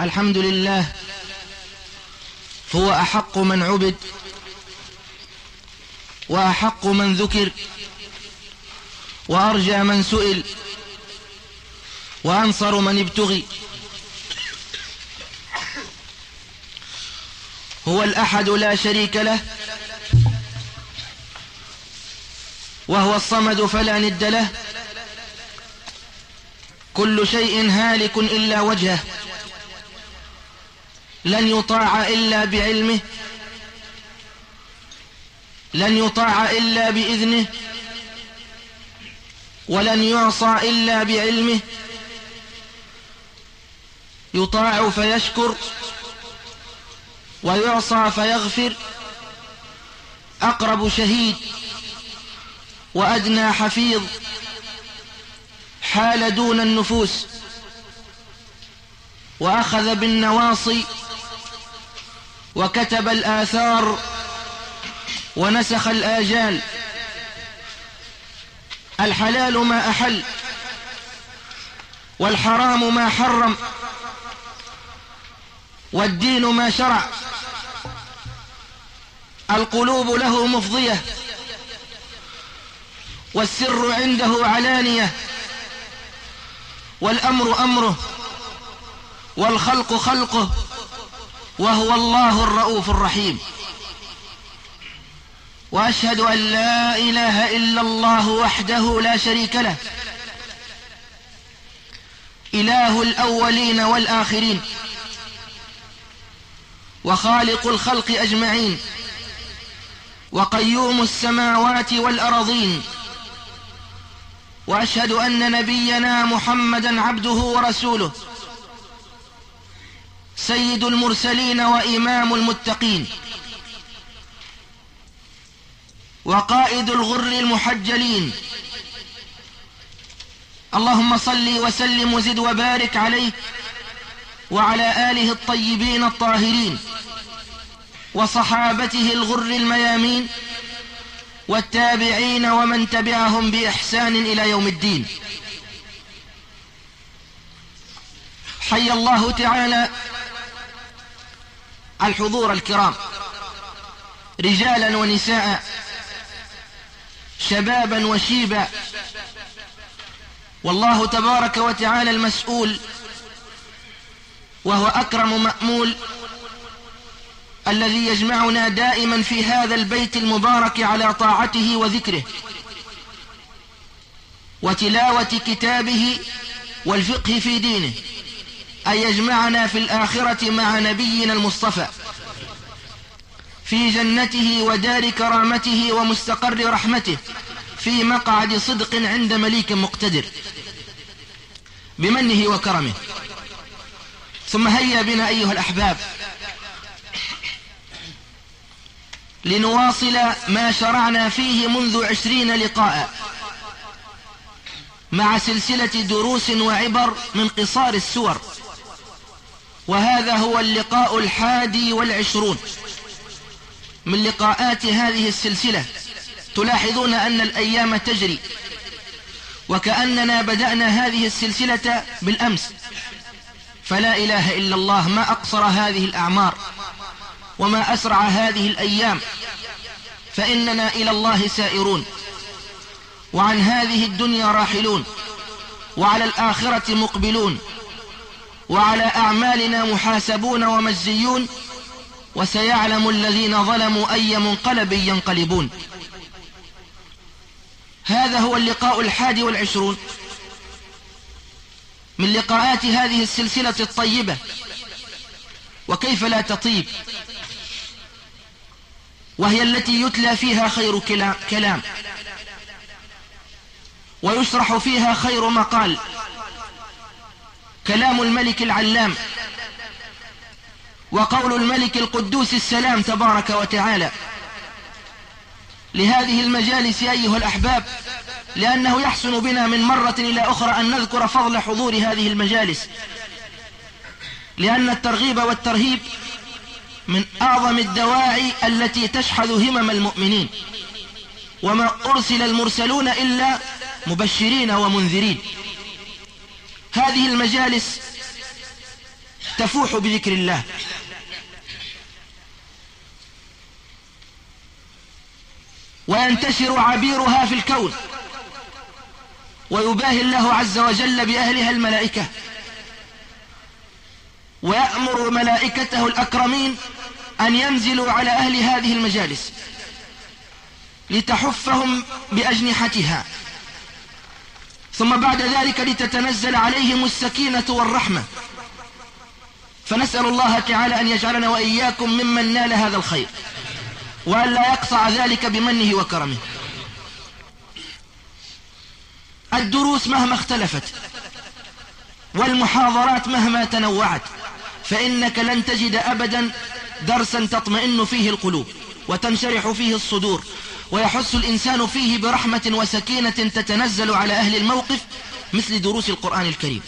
الحمد لله. هو أحق من عبد وأحق من ذكر وأرجى من سئل وأنصر من ابتغي. هو الأحد لا شريك له وهو الصمد فلا ند له. كل شيء هالك إلا وجهه. لن يطاع إلا بعلمه لن يطاع إلا بإذنه ولن يعصى إلا بعلمه. يطاع فيشكر ويعصى فيغفر. أقرب شهيد وأدنى حفيظ حال دون النفوس وأخذ بالنواصي وكتب الآثار ونسخ الآجال. الحلال ما أحل والحرام ما حرم والدين ما شرع. القلوب له مفضية والسر عنده علانية والأمر أمره والخلق خلقه وهو الله الرؤوف الرحيم. وأشهد أن لا إله إلا الله وحده لا شريك له. إله الأولين والآخرين. وخالق الخلق أجمعين. وقيوم السماوات والأرضين. وأشهد أن نبينا محمدا عبده ورسوله. سيد المرسلين وإمام المتقين وقائد الغر المحجلين. اللهم صل وسلم وزد وبارك عليه وعلى آله الطيبين الطاهرين وصحابته الغر الميامين والتابعين ومن تبعهم بإحسان إلى يوم الدين. حي الله تعالى الحضور الكرام. رجالا ونساء شبابا وشيبا. والله تبارك وتعالى المسؤول وهو أكرم مأمول الذي يجمعنا دائما في هذا البيت المبارك على طاعته وذكره. وتلاوة كتابه والفقه في دينه. أن يجمعنا في الآخرة مع نبينا المصطفى. في جنته ودار كرامته ومستقر رحمته. في مقعد صدق عند مليك مقتدر. بمنه وكرمه. ثم هيا بنا أيها الأحباب. لنواصل ما شرعنا فيه منذ عشرين لقاء. مع سلسلة دروس وعبر من قصار السور. وهذا هو اللقاء الحادي والعشرون من لقاءات هذه السلسلة. تلاحظون أن الأيام تجري وكأننا بدأنا هذه السلسلة بالأمس. فلا إله إلا الله ما أقصر هذه الأعمار وما أسرع هذه الأيام. فإننا إلى الله سائرون وعن هذه الدنيا راحلون وعلى الآخرة مقبلون. وعلى أعمالنا محاسبون ومجزيون وسيعلم الذين ظلموا أي منقلب ينقلبون. هذا هو اللقاء الحادي والعشرون. من لقاءات هذه السلسلة الطيبة. وكيف لا تطيب؟ وهي التي يتلى فيها خير كلام. ويشرح فيها خير مقال. كلام الملك العلام وقول الملك القدوس السلام تبارك وتعالى لهذه المجالس أيها الأحباب لأنه يحسن بنا من مرة إلى أخرى أن نذكر فضل حضور هذه المجالس لأن الترغيب والترهيب من أعظم الدواعي التي تشحذ همم المؤمنين وما أرسل المرسلون إلا مبشرين ومنذرين. هذه المجالس تفوح بذكر الله. وينتشر عبيرها في الكون. ويباهي الله عز وجل بأهلها الملائكة. ويأمر ملائكته الأكرمين أن ينزلوا على أهل هذه المجالس لتحفهم بأجنحتها. ثم بعد ذلك لتتنزل عليهم السكينة والرحمة. فنسأل الله تعالى أن يجعلنا وإياكم ممن نال هذا الخير وأن لا يقطع ذلك بمنه وكرمه. الدروس مهما اختلفت والمحاضرات مهما تنوعت فإنك لن تجد أبدا درسا تطمئن فيه القلوب وتنشرح فيه الصدور ويحس الإنسان فيه برحمة وسكينة تتنزل على أهل الموقف مثل دروس القرآن الكريم.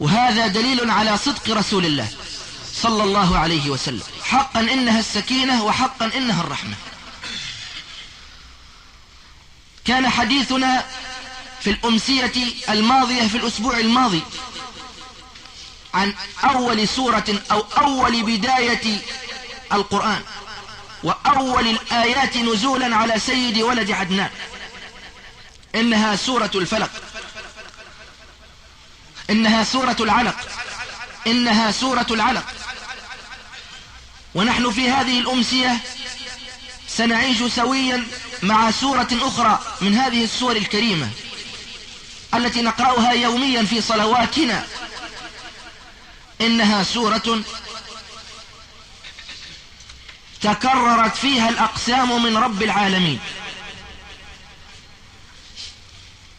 وهذا دليل على صدق رسول الله صلى الله عليه وسلم. حقا إنها السكينة وحقا إنها الرحمة. كان حديثنا في الأمسية الماضية في الأسبوع الماضي عن أول سورة أو أول بداية القرآن. وأول الآيات نزولا على سيد ولد عدنان. إنها سورة الفلق. إنها سورة العلق. إنها سورة العلق. ونحن في هذه الأمسية سنعيش سويا مع سورة أخرى من هذه السور الكريمة التي نقرأها يوميا في صلواتنا. إنها سورة تكررت فيها الأقسام من رب العالمين.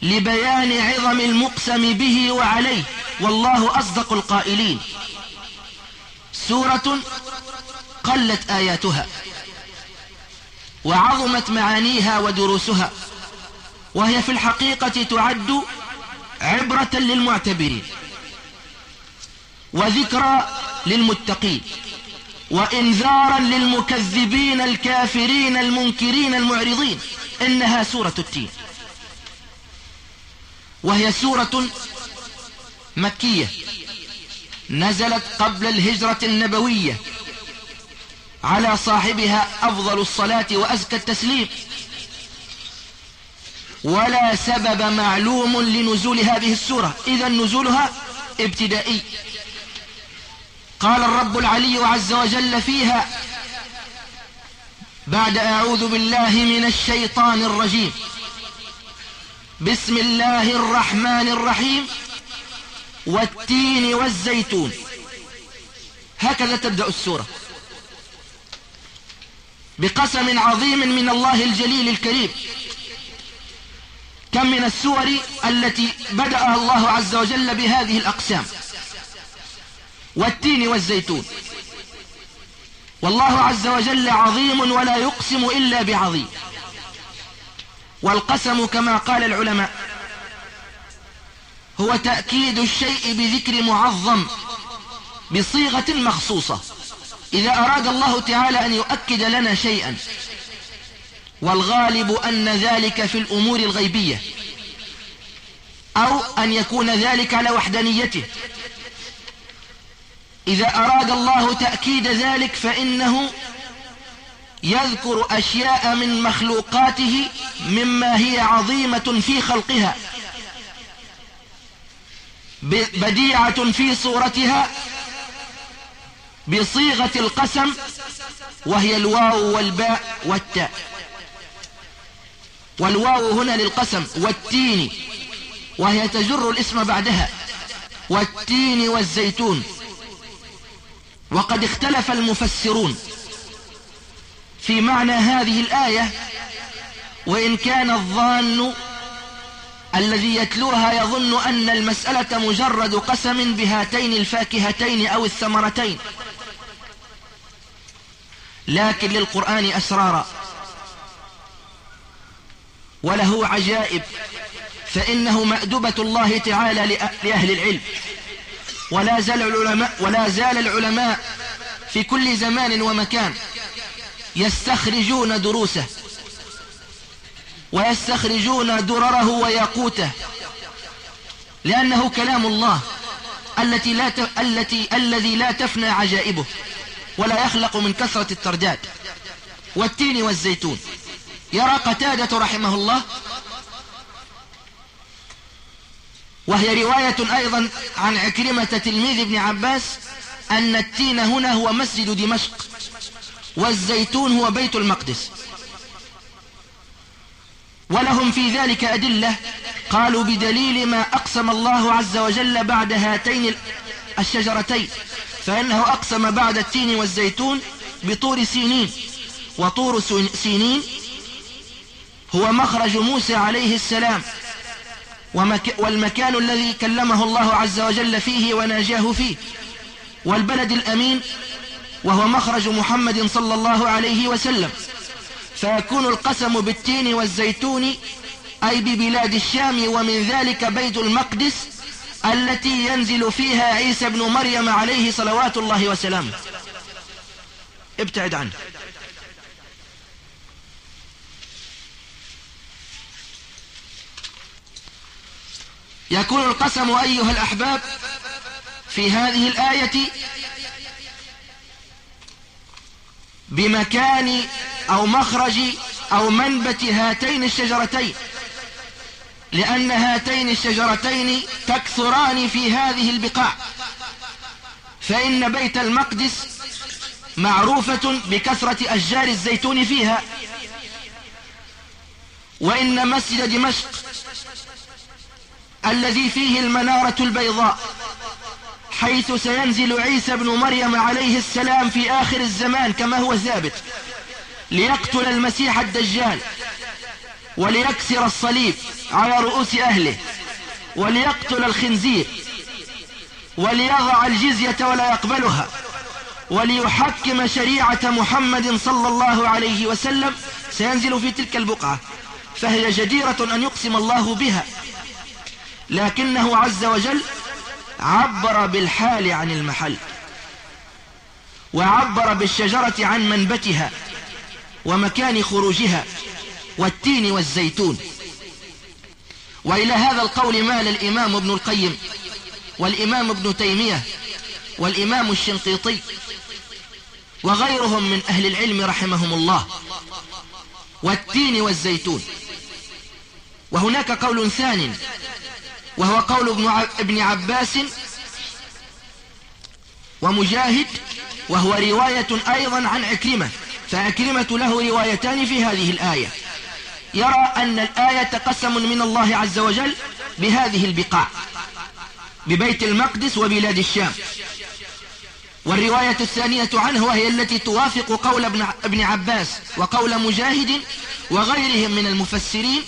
لبيان عظم المقسم به وعليه والله أصدق القائلين. سورة قلت آياتها وعظمت معانيها ودروسها وهي في الحقيقة تعد عبرة للمعتبرين وذكرى للمتقين. وإنذارا للمكذبين الكافرين المنكرين المعرضين. إنها سورة التين. وهي سورة مكية. نزلت قبل الهجرة النبوية على صاحبها أفضل الصلاة وأزكى التسليم. ولا سبب معلوم لنزول هذه السورة. إذا نزولها ابتدائي. قال الرب العلي عز وجل فيها بعد أعوذ بالله من الشيطان الرجيم. بسم الله الرحمن الرحيم. والتين والزيتون. هكذا تبدأ السورة. بقسم عظيم من الله الجليل الكريم. كم من السور التي بدأها الله عز وجل بهذه الأقسام. والتين والزيتون. والله عز وجل عظيم ولا يقسم إلا بعظيم. والقسم كما قال العلماء هو تأكيد الشيء بذكر معظم بصيغة مخصوصة. إذا أراد الله تعالى أن يؤكد لنا شيئا والغالب أن ذلك في الأمور الغيبية أو أن يكون ذلك على وحدانيته. إذا أراد الله تأكيد ذلك فإنه يذكر أشياء من مخلوقاته مما هي عظيمة في خلقها بديعة في صورتها بصيغة القسم وهي الواو والباء والتاء. والواو هنا للقسم والتين وهي تجر الاسم بعدها والتين والزيتون. وقد اختلف المفسرون في معنى هذه الآية وإن كان الظان الذي يتلوها يظن أن المسألة مجرد قسم بهاتين الفاكهتين أو الثمرتين. لكن للقرآن أسرارا. وله عجائب فإنه مأدبة الله تعالى لأهل العلم. ولا زال العلماء, ولا زال العلماء في كل زمان ومكان يستخرجون دروسه ويستخرجون درره وياقوته لأنه كلام الله التي لا ت... التي الذي لا تفنى عجائبه ولا يخلق من كثرة الترداد والتين والزيتون. يرى قتادة رحمه الله وهي رواية أيضا عن عكرمة تلميذ ابن عباس أن التين هنا هو مسجد دمشق والزيتون هو بيت المقدس. ولهم في ذلك أدلة قالوا بدليل ما أقسم الله عز وجل بعد هاتين الشجرتين فإنه أقسم بعد التين والزيتون بطور سينين وطور سينين هو مخرج موسى عليه السلام والمكان الذي كلمه الله عز وجل فيه وناجاه فيه والبلد الأمين وهو مخرج محمد صلى الله عليه وسلم. فيكون القسم بالتين والزيتون أي ببلاد الشام ومن ذلك بيت المقدس التي ينزل فيها عيسى بن مريم عليه صلوات الله وسلامه. ابتعد عنه. يكون القسم أيها الأحباب في هذه الآية بمكان أو مخرج أو منبت هاتين الشجرتين لأن هاتين الشجرتين تكثران في هذه البقاع فإن بيت المقدس معروفة بكثرة أشجار الزيتون فيها وإن مسجد دمشق الذي فيه المنارة البيضاء حيث سينزل عيسى بن مريم عليه السلام في آخر الزمان كما هو ثابت ليقتل المسيح الدجال وليكسر الصليب على رؤوس أهله وليقتل الخنزير وليضع الجزية ولا يقبلها وليحكم شريعة محمد صلى الله عليه وسلم سينزل في تلك البقعة فهي جديرة أن يقسم الله بها. لكنه عز وجل عبر بالحال عن المحل وعبر بالشجرة عن منبتها ومكان خروجها والتين والزيتون. وإلى هذا القول مال الإمام ابن القيم والإمام ابن تيمية والإمام الشنقيطي وغيرهم من أهل العلم رحمهم الله والتين والزيتون. وهناك قول ثاني وهو قول ابن عباس ومجاهد وهو رواية أيضا عن عكرمة فعكرمة له روايتان في هذه الآية. يرى أن الآية قسم من الله عز وجل بهذه البقاع ببيت المقدس وبلاد الشام. والرواية الثانية عنه وهي التي توافق قول ابن عباس وقول مجاهد وغيرهم من المفسرين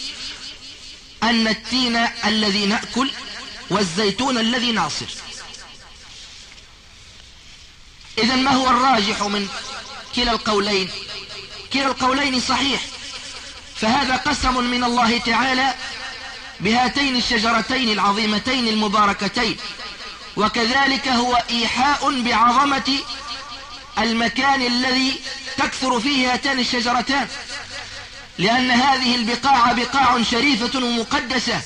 أن التين الذي نأكل والزيتون الذي نعصر إذا ما هو الراجح من كلا القولين؟ كلا القولين صحيح. فهذا قسم من الله تعالى بهاتين الشجرتين العظيمتين المباركتين. وكذلك هو إيحاء بعظمة المكان الذي تكثر فيه هاتان الشجرتان. لأن هذه البقاع بقاع شريفة ومقدسة.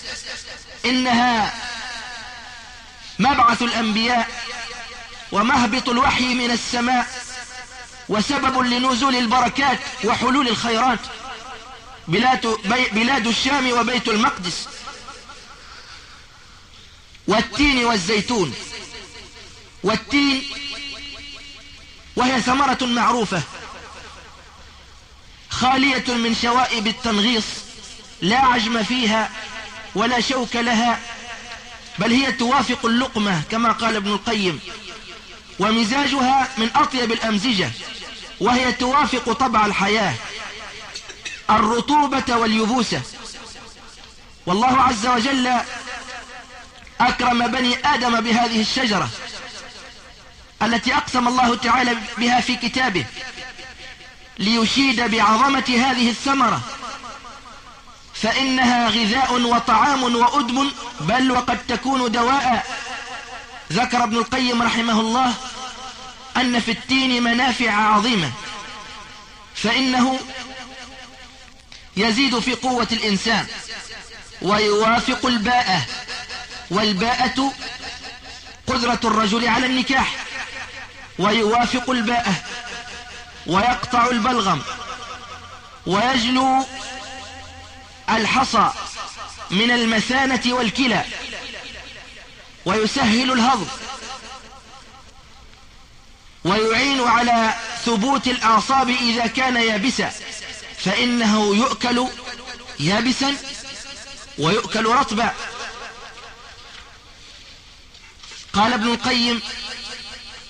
إنها مبعث الأنبياء ومهبط الوحي من السماء وسبب لنزول البركات وحلول الخيرات. بلاد, بلاد الشام وبيت المقدس والتين والزيتون. والتين وهي ثمرة معروفة. خالية من شوائب التنغيص لا عجم فيها ولا شوك لها بل هي توافق اللقمة كما قال ابن القيم ومزاجها من أطيب الأمزجة وهي توافق طبع الحياة الرطوبة واليبوسة. والله عز وجل أكرم بني آدم بهذه الشجرة التي أقسم الله تعالى بها في كتابه. ليشيد بعظمة هذه الثمرة. فإنها غذاء وطعام وأدم بل وقد تكون دواء. ذكر ابن القيم رحمه الله أن في التين منافع عظيمة. فإنه يزيد في قوة الإنسان ويوافق الباءة. والباءة قدرة الرجل على النكاح ويوافق الباءة. ويقطع البلغم ويجلو الحصى من المثانة والكلى ويسهل الهضم ويعين على ثبوت الأعصاب إذا كان يابسا فإنه يؤكل يابسا ويؤكل رطبا. قال ابن القيم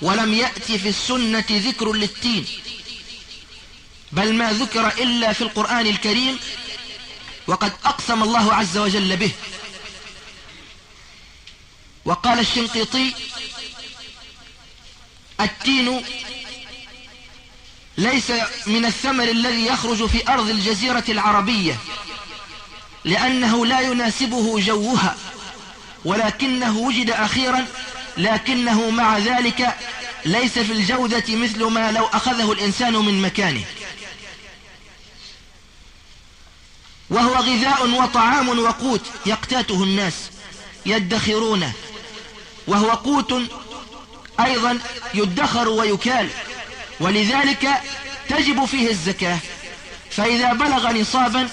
ولم يأتي في السنة ذكر للتين بل ما ذكر إلا في القرآن الكريم وقد أقسم الله عز وجل به. وقال الشنقيطي التين ليس من الثمر الذي يخرج في أرض الجزيرة العربية لأنه لا يناسبه جوها ولكنه وجد أخيرا لكنه مع ذلك ليس في الجودة مثل ما لو أخذه الإنسان من مكانه. وهو غذاء وطعام وقوت يقتاته الناس يدخرونه. وهو قوت أيضا يدخر ويكال. ولذلك تجب فيه الزكاة. فإذا بلغ نصابا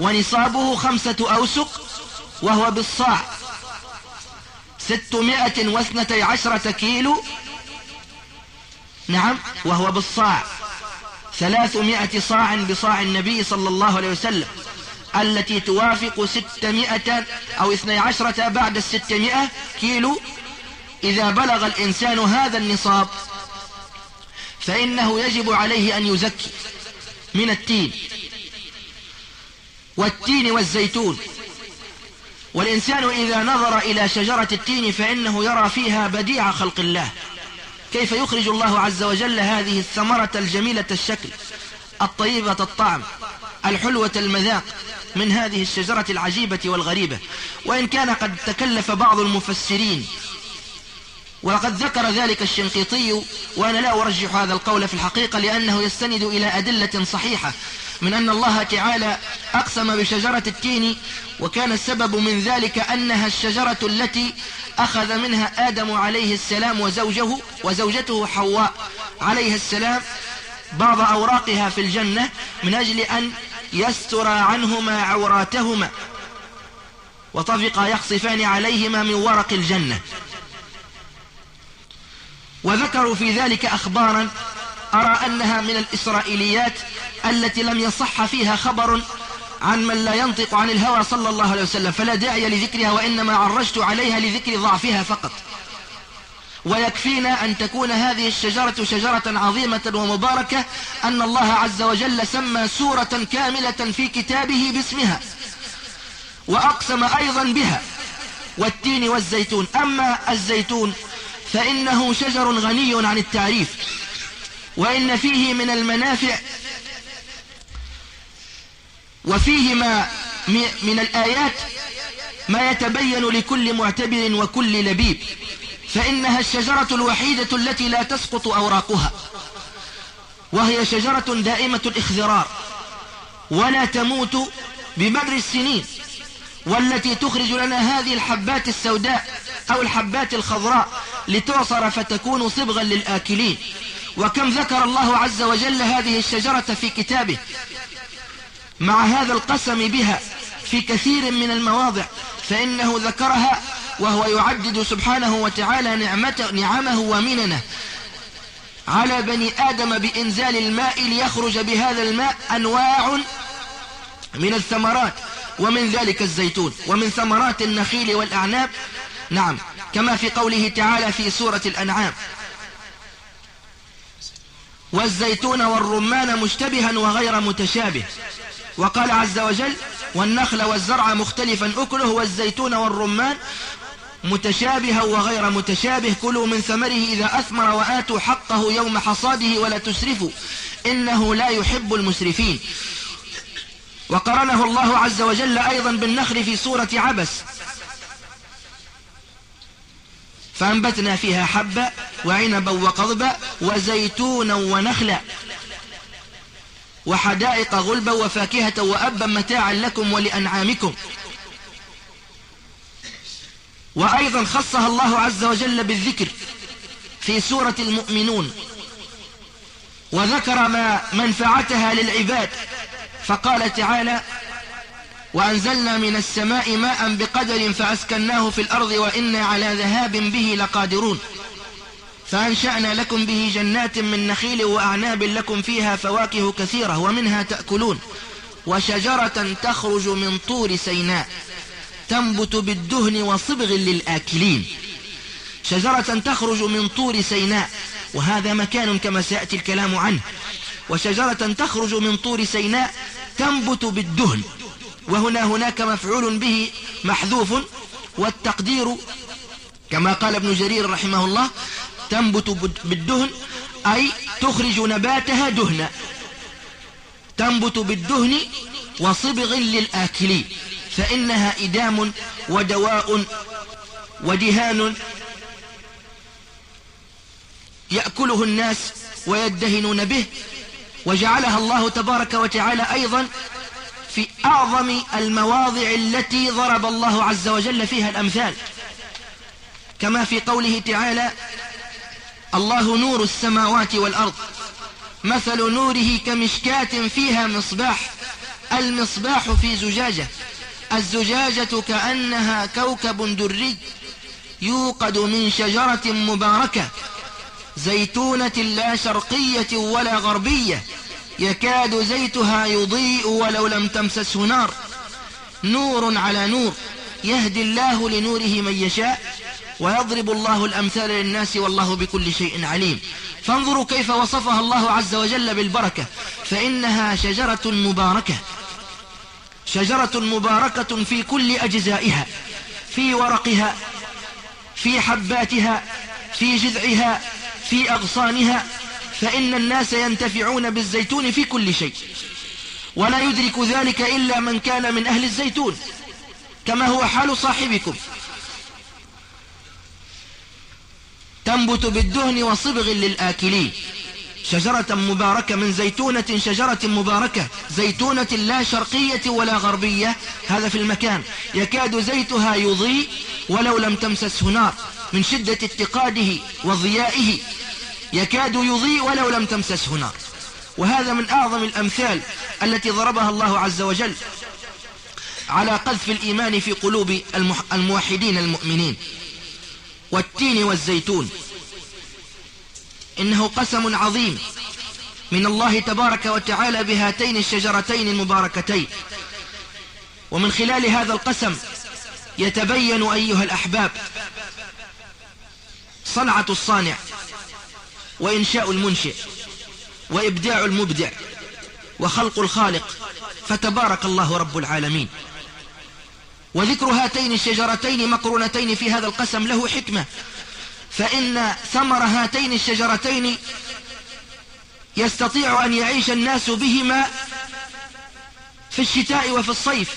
ونصابه خمسة أوسق وهو بالصاع. ستمائة واثنتي عشرة كيلو. نعم وهو بالصاع. ثلاثمائة صاع بصاع النبي صلى الله عليه وسلم. التي توافق ستمائة أو اثني عشرة بعد الستمائة كيلو؟ إذا بلغ الإنسان هذا النصاب فإنه يجب عليه أن يزكي من التين والتين والزيتون. والإنسان إذا نظر إلى شجرة التين فإنه يرى فيها بديع خلق الله. كيف يخرج الله عز وجل هذه الثمرة الجميلة الشكل الطيبة الطعم الحلوة المذاق من هذه الشجرة العجيبة والغريبة. وإن كان قد تكلف بعض المفسرين ولقد ذكر ذلك الشنقيطي وأنا لا أرجح هذا القول في الحقيقة لأنه يستند إلى أدلة صحيحة من أن الله تعالى أقسم بشجرة التين وكان السبب من ذلك أنها الشجرة التي أخذ منها آدم عليه السلام وزوجه وزوجته حواء عليه السلام بعض أوراقها في الجنة من أجل أن يستر عنهما عوراتهما وطفقا يخصفان عليهما من ورق الجنة. وذكروا في ذلك أخبارا أرى أنها من الإسرائيليات التي لم يصح فيها خبر عن من لا ينطق عن الهوى صلى الله عليه وسلم فلا داعي لذكرها وإنما عرجت عليها لذكر ضعفها فقط. ويكفينا أن تكون هذه الشجرة شجرة عظيمة ومباركة أن الله عز وجل سمى سورة كاملة في كتابه باسمها وأقسم أيضا بها والتين والزيتون. أما الزيتون فإنه شجر غني عن التعريف وإن فيه من المنافع وفيه ما من الآيات ما يتبين لكل معتبر وكل لبيب. فإنها الشجرة الوحيدة التي لا تسقط أوراقها. وهي شجرة دائمة الإخذرار ولا تموت بمر السنين. والتي تخرج لنا هذه الحبات السوداء أو الحبات الخضراء لتعصر فتكون صبغا للآكلين. وكم ذكر الله عز وجل هذه الشجرة في كتابه. مع هذا القسم بها في كثير من المواضع فإنه ذكرها وهو يعدد سبحانه وتعالى نعمته نعمه ومننه. على بني آدم بإنزال الماء ليخرج بهذا الماء أنواع من الثمرات ومن ذلك الزيتون ومن ثمرات النخيل والأعناب. نعم كما في قوله تعالى في سورة الأنعام. والزيتون والرمان مشتبها وغير متشابه. وقال عز وجل والنخل والزرع مختلفا أكله والزيتون والرمان متشابها وغير متشابه كلوا من ثمره إذا أثمر وآتوا حقه يوم حصاده ولا تسرفوا. إنه لا يحب المسرفين. وقرنه الله عز وجل أيضا بالنخل في سورة عبس. فأنبتنا فيها حبا وعنبا وقضبا وزيتونا ونخلا. وحدائق غلبا وفاكهة وأبا متاعا لكم ولأنعامكم. وأيضا خصها الله عز وجل بالذكر في سورة المؤمنون. وذكر ما منفعتها للعباد. فقال تعالى وأنزلنا من السماء ماء بقدر فأسكناه في الأرض وإنا على ذهاب به لقادرون. فأنشأنا لكم به جنات من نخيل وأعناب لكم فيها فواكه كثيرة ومنها تأكلون. وشجرة تخرج من طور سيناء. تنبت بالدهن وصبغ للآكلين. شجرة تخرج من طور سيناء وهذا مكان كما سيأتي الكلام عنه. وشجرة تخرج من طور سيناء تنبت بالدهن وهنا هناك مفعول به محذوف والتقدير كما قال ابن جرير رحمه الله تنبت بالدهن أي تخرج نباتها دهنا. تنبت بالدهن وصبغ للآكلين. فإنها إدام ودواء ودهان يأكله الناس ويدهنون به وجعلها الله تبارك وتعالى أيضا في أعظم المواضع التي ضرب الله عز وجل فيها الأمثال. كما في قوله تعالى الله نور السماوات والأرض مثل نوره كمشكاة فيها مصباح المصباح في زجاجة. الزجاجة كأنها كوكب دري يوقد من شجرة مباركة زيتونة لا شرقية ولا غربية يكاد زيتها يضيء ولو لم تمسسه نار. نور على نور يهدي الله لنوره من يشاء ويضرب الله الأمثال للناس والله بكل شيء عليم. فانظروا كيف وصفها الله عز وجل بالبركة فإنها شجرة مباركة. شجرة مباركة في كل أجزائها في ورقها في حباتها في جذعها في أغصانها فإن الناس ينتفعون بالزيتون في كل شيء. ولا يدرك ذلك إلا من كان من أهل الزيتون كما هو حال صاحبكم. تنبت بالدهن وصبغ للآكلين. شجرة مباركة من زيتونة شجرة مباركة زيتونة لا شرقية ولا غربية هذا في المكان. يكاد زيتها يضيء ولو لم تمسسه نار من شدة اتقاده وضيائه. يكاد يضيء ولو لم تمسسه نار. وهذا من أعظم الأمثال التي ضربها الله عز وجل على قذف الإيمان في قلوب الموحدين المؤمنين. والتين والزيتون. إنه قسم عظيم من الله تبارك وتعالى بهاتين الشجرتين المباركتين. ومن خلال هذا القسم يتبين أيها الأحباب صنعة الصانع وإنشاء المنشئ وإبداع المبدع وخلق الخالق فتبارك الله رب العالمين. وذكر هاتين الشجرتين مقرونتين في هذا القسم له حكمة. فإن ثمر هاتين الشجرتين يستطيع أن يعيش الناس بهما في الشتاء وفي الصيف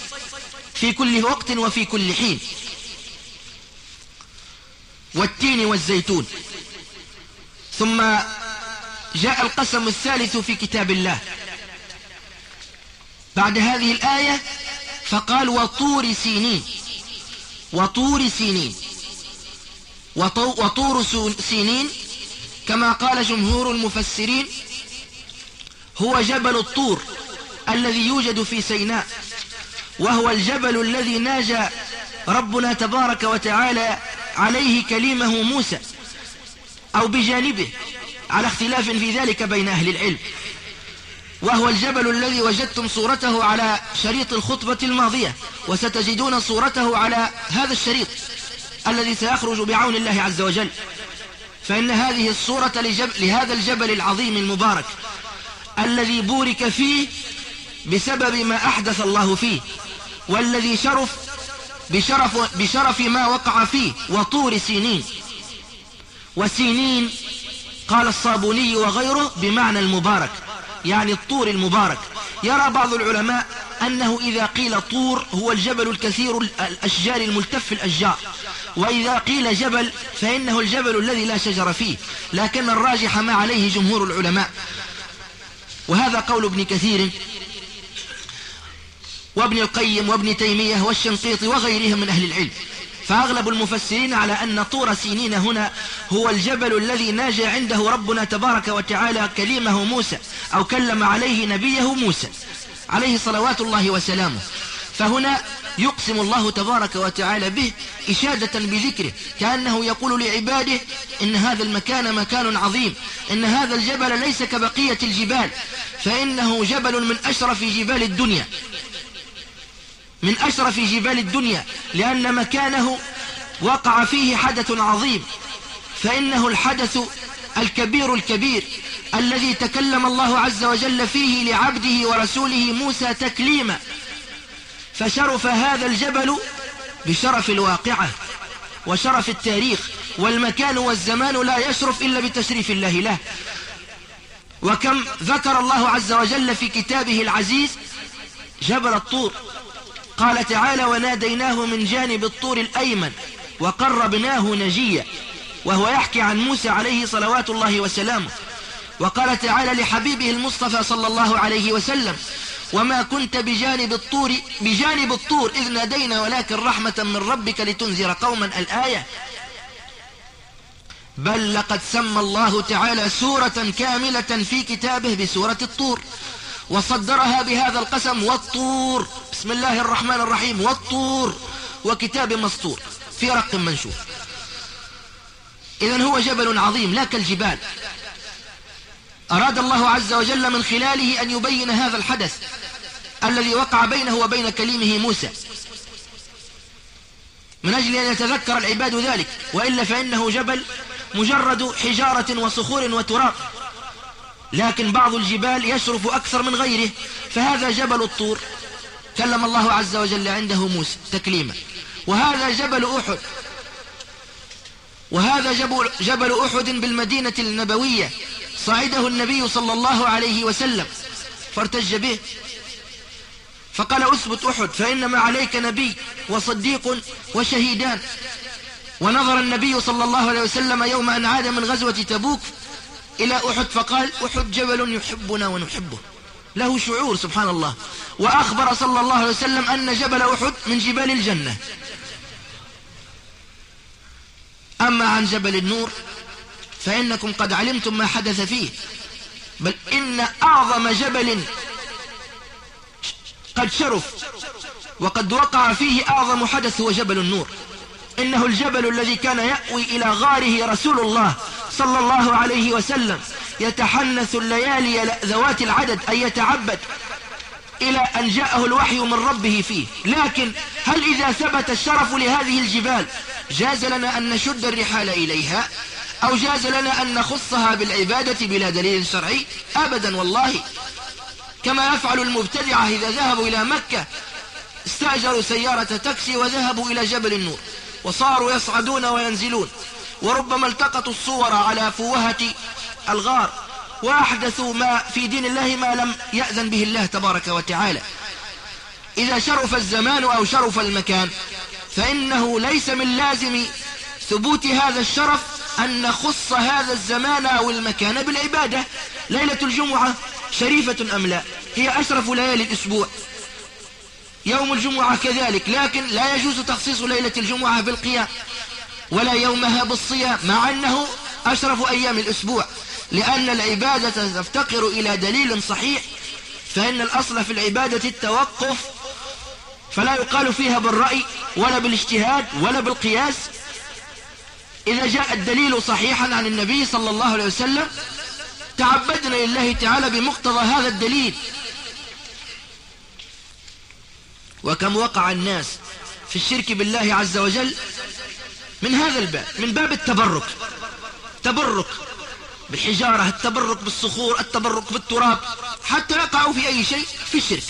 في كل وقت وفي كل حين. والتين والزيتون. ثم جاء القسم الثالث في كتاب الله. بعد هذه الآية فقال وطور سينين. وطور سينين. وطور سينين كما قال جمهور المفسرين هو جبل الطور الذي يوجد في سيناء وهو الجبل الذي ناجى ربنا تبارك وتعالى عليه كليمه موسى أو بجانبه على اختلاف في ذلك بين أهل العلم. وهو الجبل الذي وجدتم صورته على شريط الخطبة الماضية وستجدون صورته على هذا الشريط. الذي سيخرج بعون الله عز وجل. فإن هذه الصورة لجبل لهذا الجبل العظيم المبارك الذي بورك فيه بسبب ما أحدث الله فيه والذي شرف بشرف, بشرف ما وقع فيه وطور سينين. وسينين قال الصابوني وغيره بمعنى المبارك يعني الطور المبارك. يرى بعض العلماء أنه إذا قيل طور هو الجبل الكثير الأشجار الملتف الأشجار. وإذا قيل جبل فإنه الجبل الذي لا شجر فيه لكن الراجح ما عليه جمهور العلماء. وهذا قول ابن كثير وابن القيم وابن تيمية والشنقيط وغيرهم من أهل العلم. فأغلب المفسرين على أن طور سينين هنا هو الجبل الذي ناجى عنده ربنا تبارك وتعالى كلمه موسى أو كلم عليه نبيه موسى عليه صلوات الله وسلامه. فهنا يقسم الله تبارك وتعالى به إشادة بذكره كأنه يقول لعباده إن هذا المكان مكان عظيم إن هذا الجبل ليس كبقية الجبال فإنه جبل من أشرف جبال الدنيا. من أشرف جبال الدنيا لأن مكانه وقع فيه حدث عظيم فإنه الحدث الكبير الكبير الذي تكلم الله عز وجل فيه لعبده ورسوله موسى تكليما. فشرف هذا الجبل بشرف الواقعة وشرف التاريخ والمكان والزمان لا يشرف إلا بتشريف الله له. وكم ذكر الله عز وجل في كتابه العزيز جبل الطور. قال تعالى وناديناه من جانب الطور الأيمن وقربناه نجيا وهو يحكي عن موسى عليه صلوات الله وسلامه. وقال تعالى لحبيبه المصطفى صلى الله عليه وسلم وما كنت بجانب الطور بجانب الطور إذ نادينا ولكن رحمة من ربك لتنذر قوما الآية. بل لقد سمى الله تعالى سورة كاملة في كتابه بسورة الطور. وصدرها بهذا القسم والطور. بسم الله الرحمن الرحيم. والطور وكتاب مسطور في رق منشور. إذن هو جبل عظيم لا كالجبال. أراد الله عز وجل من خلاله أن يبين هذا الحدث. الذي وقع بينه وبين كليمه موسى. من أجل أن يتذكر العباد ذلك وإلا فإنه جبل مجرد حجارة وصخور وتراب. لكن بعض الجبال يشرف أكثر من غيره فهذا جبل الطور. كلم الله عز وجل عنده موسى تكليما. وهذا جبل أحد. وهذا جبل, جبل أحد بالمدينة النبوية. صعده النبي صلى الله عليه وسلم. فارتج به. فقال أثبت أحد فإنما عليك نبي وصديق وشهيدان. ونظر النبي صلى الله عليه وسلم يوم أن عاد من غزوة تبوك إلى أحد فقال أحد جبل يحبنا ونحبه. له شعور سبحان الله وأخبر صلى الله عليه وسلم أن جبل أحد من جبال الجنة. أما عن جبل النور فإنكم قد علمتم ما حدث فيه. بل إن أعظم جبل قد شرف وقد وقع فيه أعظم حدث هو جبل النور. إنه الجبل الذي كان يأوي إلى غاره رسول الله صلى الله عليه وسلم يتحنث الليالي ذوات العدد أي يتعبد إلى أن جاءه الوحي من ربه فيه. لكن هل إذا ثبت الشرف لهذه الجبال جاز لنا أن نشد الرحال إليها؟ أو جاز لنا أن نخصها بالعبادة بلا دليل شرعي؟ أبدا والله. كما يفعل المبتدعة إذا ذهبوا إلى مكة. استأجروا سيارة تاكسي وذهبوا إلى جبل النور. وصاروا يصعدون وينزلون. وربما التقطوا الصور على فوهة الغار. وأحدثوا ما في دين الله ما لم يأذن به الله تبارك وتعالى. إذا شرف الزمان أو شرف المكان فإنه ليس من لازم ثبوت هذا الشرف أن نخص هذا الزمان أو المكان بالعبادة. ليلة الجمعة شريفة أم لا؟ هي أشرف ليالي الأسبوع. يوم الجمعة كذلك لكن لا يجوز تخصيص ليلة الجمعة بالقيام ولا يومها بالصيام مع أنه أشرف أيام الأسبوع. لأن العبادة تفتقر إلى دليل صحيح فإن الأصل في العبادة التوقف فلا يقال فيها بالرأي ولا بالاجتهاد ولا بالقياس. إذا جاء الدليل صحيحا عن النبي صلى الله عليه وسلم تعبدنا لله تعالى بمقتضى هذا الدليل. وكم وقع الناس في الشرك بالله عز وجل من هذا الباب من باب التبرك. تبرك بالحجارة التبرك بالصخور التبرك بالتراب حتى يقعوا في أي شيء في الشرك.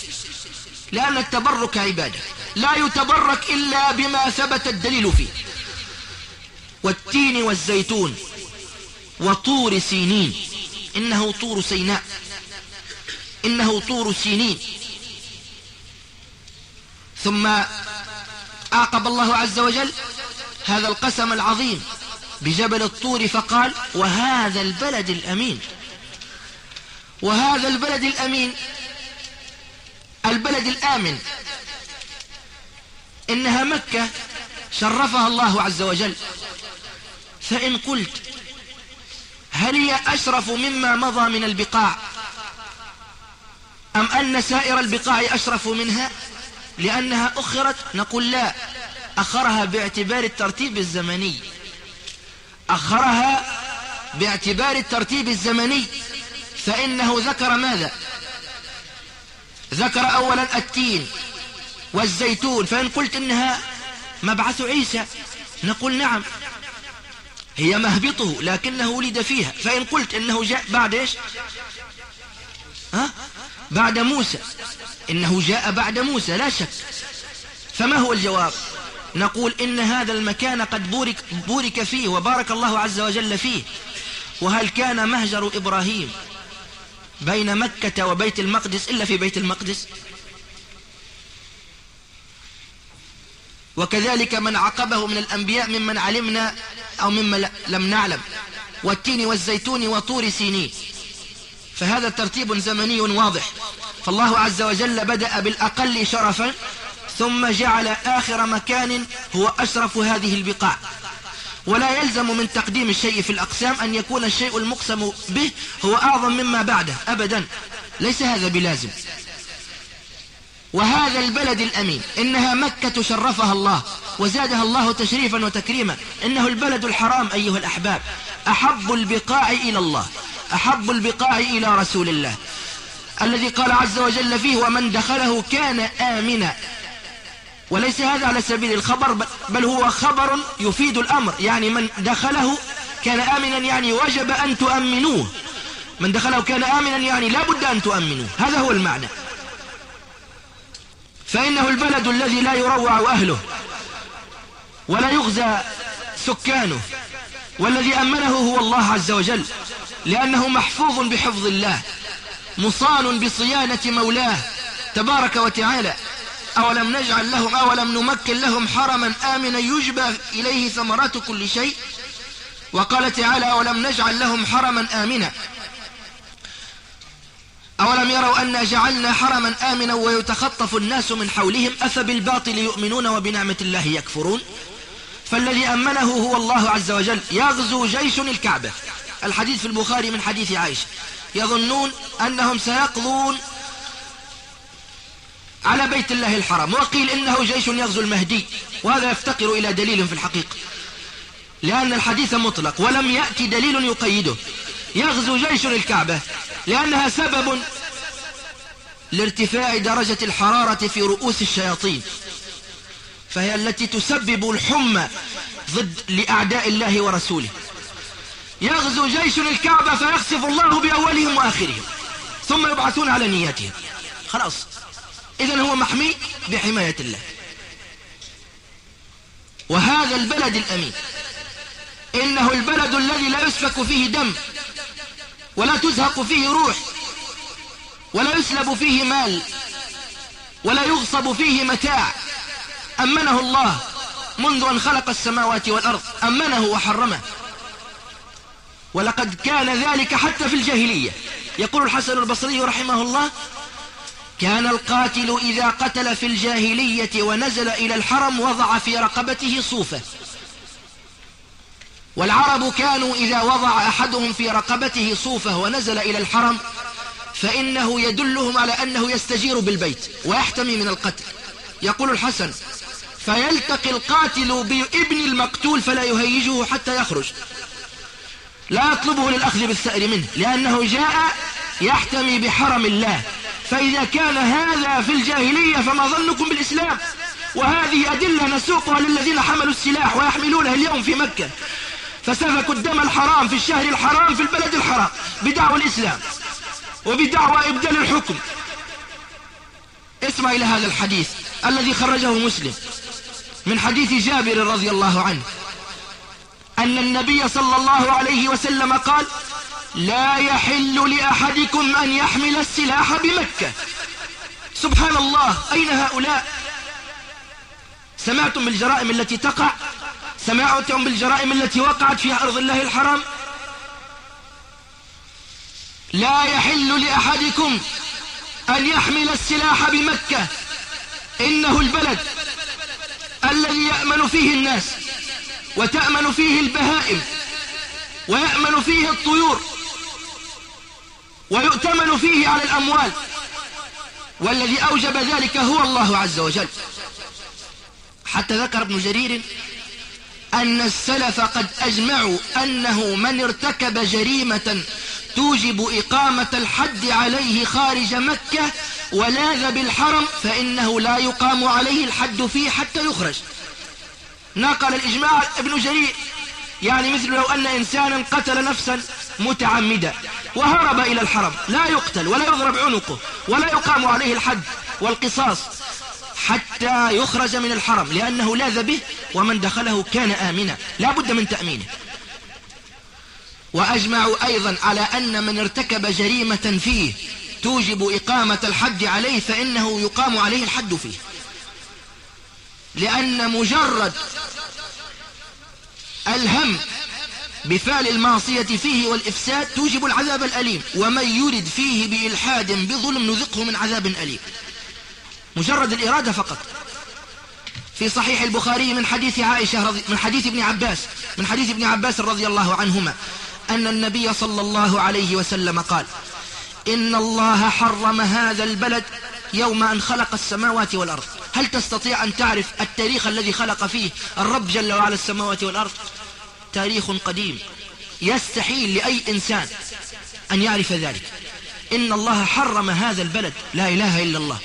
لأن التبرك عبادة. لا يتبرك إلا بما ثبت الدليل فيه. والتين والزيتون وطور سينين. إنه طور سيناء. إنه طور سينين. ثم أعقب الله عز وجل هذا القسم العظيم بجبل الطور فقال وهذا البلد الأمين. وهذا البلد الأمين البلد الآمن. إنها مكة شرفها الله عز وجل. فإن قلت هل هي أشرف مما مضى من البقاع؟ أم أن سائر البقاع أشرف منها؟ لأنها أخرت نقول لا أخرها باعتبار الترتيب الزمني. أخرها باعتبار الترتيب الزمني. فإنه ذكر ماذا؟ ذكر أولا التين والزيتون. فإن قلت إنها مبعث عيسى نقول نعم. هي مهبطه لكنه ولد فيها. فإن قلت إنه جاء بعد إيش؟ ها؟ بعد موسى. إنه جاء بعد موسى لا شك. فما هو الجواب؟ نقول إن هذا المكان قد بورك, بورك فيه وبارك الله عز وجل فيه. وهل كان مهجر إبراهيم بين مكة وبيت المقدس إلا في بيت المقدس؟ وكذلك من عقبه من الأنبياء ممن علمنا أو ممن لم نعلم والتين والزيتون وطور سينين. فهذا ترتيب زمني واضح. فالله عز وجل بدأ بالأقل شرفا ثم جعل آخر مكان هو أشرف هذه البقاع. ولا يلزم من تقديم الشيء في الأقسام أن يكون الشيء المقسم به هو أعظم مما بعده أبدا. ليس هذا بلازم. وهذا البلد الأمين. إنها مكة شرفها الله وزادها الله تشريفا وتكريما. إنه البلد الحرام أيها الأحباب. أحب البقاع إلى الله. أحب البقاع إلى رسول الله. الذي قال عز وجل فيه ومن دخله كان آمنا. وليس هذا على سبيل الخبر بل هو خبر يفيد الأمر. يعني من دخله كان آمنا يعني وجب أن تؤمنوه. من دخله كان آمنا يعني لا بد أن تؤمنوه. هذا هو المعنى. فإنه البلد الذي لا يروع أهله ولا يغزى سكانه والذي أمنه هو الله عز وجل لأنه محفوظ بحفظ الله مصان بصيانة مولاه تبارك وتعالى. أولم نجعل لهم أولم نمكن لهم حرما آمنا يجبى إليه ثمرات كل شيء؟ وقال تعالى أولم نجعل لهم حرما آمنا؟ أولم يروا أن جعلنا حرما آمنا ويتخطف الناس من حولهم؟ أفبالباطل يؤمنون وبنعمة الله يكفرون؟ فالذي أمنه هو الله عز وجل. يغزو جيش الكعبة. الحديث في البخاري من حديث عائشة. يظنون أنهم سيقضون على بيت الله الحرام. وقيل إنه جيش يغزو المهدي. وهذا يفتقر إلى دليل في الحقيقة. لأن الحديث مطلق. ولم يأتي دليل يقيده. يغزو جيش الكعبة. لأنها سبب لارتفاع درجة الحرارة في رؤوس الشياطين فهي التي تسبب الحمى ضد لأعداء الله ورسوله. يغزو جيش الكعبة فيخسف الله بأولهم وآخرهم ثم يبعثون على نياتهم. خلاص. إذن هو محمي بحماية الله. وهذا البلد الأمين. إنه البلد الذي لا يسفك فيه دم. ولا تزهق فيه روح ولا يسلب فيه مال ولا يغصب فيه متاع. أمنه الله منذ أن خلق السماوات والأرض أمنه وحرمه. ولقد كان ذلك حتى في الجاهلية. يقول الحسن البصري رحمه الله كان القاتل إذا قتل في الجاهلية ونزل إلى الحرم وضع في رقبته صوفة. والعرب كانوا إذا وضع أحدهم في رقبته صوفة ونزل إلى الحرم فإنه يدلهم على أنه يستجير بالبيت ويحتمي من القتل. يقول الحسن فيلتقي القاتل بابن المقتول فلا يهيجه حتى يخرج. لا يطلبه للأخذ بالثأر منه لأنه جاء يحتمي بحرم الله. فإذا كان هذا في الجاهلية فما ظنكم بالإسلام؟ وهذه أدلة نسوقها للذين حملوا السلاح ويحملونها اليوم في مكة. فسفكوا الدم الحرام في الشهر الحرام في البلد الحرام بدعوى الإسلام وبدعوى إبدال الحكم. اسمع إلى هذا الحديث الذي خرجه مسلم من حديث جابر رضي الله عنه أن النبي صلى الله عليه وسلم قال لا يحل لأحدكم أن يحمل السلاح بمكة. سبحان الله أين هؤلاء؟ سمعتم بالجرائم التي تقع؟ سمعتم بالجرائم التي وقعت في أرض الله الحرام؟ لا يحل لأحدكم أن يحمل السلاح بمكة إنه البلد الذي يأمن فيه الناس وتأمن فيه البهائم ويأمن فيه الطيور ويؤتمن فيه على الأموال والذي أوجب ذلك هو الله عز وجل. حتى ذكر ابن جرير أن السلف قد أجمعوا أنه من ارتكب جريمة توجب إقامة الحد عليه خارج مكة ولاذ بالحرم فإنه لا يقام عليه الحد فيه حتى يخرج. نقل الإجماع ابن جرير يعني مثل لو أن إنسانا قتل نفسا متعمدا وهرب إلى الحرم لا يقتل ولا يضرب عنقه ولا يقام عليه الحد والقصاص. حتى يخرج من الحرم لأنه لاذ به ومن دخله كان آمنا. لا بد من تأمينه. وأجمعوا أيضا على أن من ارتكب جريمة فيه توجب إقامة الحد عليه فإنه يقام عليه الحد فيه. لأن مجرد الهم بفعل المعصية فيه والإفساد توجب العذاب الأليم ومن يرد فيه بإلحاد بظلم نذقه من عذاب أليم. مجرد الإرادة فقط. في صحيح البخاري من حديث عائشة رضي من حديث ابن عباس من حديث ابن عباس رضي الله عنهما أن النبي صلى الله عليه وسلم قال إن الله حرم هذا البلد يوم أن خلق السماوات والأرض. هل تستطيع أن تعرف التاريخ الذي خلق فيه الرب جل وعلا السماوات والأرض؟ تاريخ قديم. يستحيل لأي إنسان أن يعرف ذلك. إن الله حرم هذا البلد. لا إله إلا الله.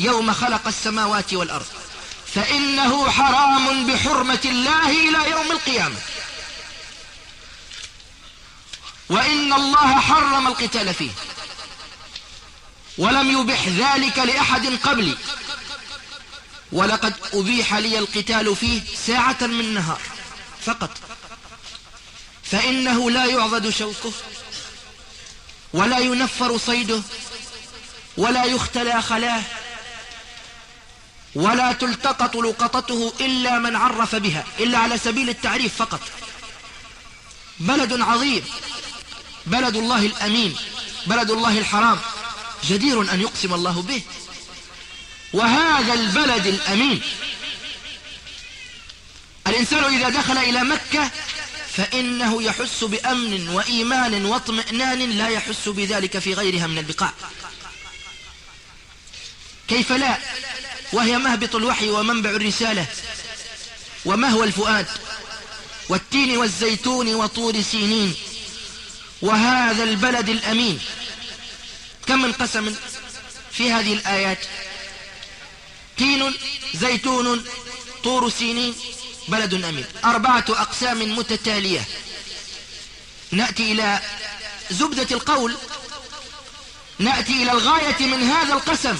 يوم خلق السماوات والأرض. فإنه حرام بحرمة الله إلى يوم القيامة. وإن الله حرم القتال فيه. ولم يبح ذلك لأحد قبلي. ولقد أبيح لي القتال فيه ساعة من نهار فقط. فإنه لا يعضد شوكه ولا ينفر صيده ولا يختلى خلاه ولا تلتقط لقطته إلا من عرف بها إلا على سبيل التعريف فقط. بلد عظيم بلد الله الأمين بلد الله الحرام جدير أن يقسم الله به. وهذا البلد الأمين. الإنسان إذا دخل إلى مكة فإنه يحس بأمن وإيمان واطمئنان لا يحس بذلك في غيرها من البقاع. كيف لا؟ وهي مهبط الوحي ومنبع الرسالة ومهوى الفؤاد والتين والزيتون وطور سينين وهذا البلد الأمين. كم من قسم في هذه الآيات؟ تين زيتون طور سينين بلد أمين. أربعة أقسام متتالية. نأتي إلى زبدة القول نأتي إلى الغاية من هذا القسم.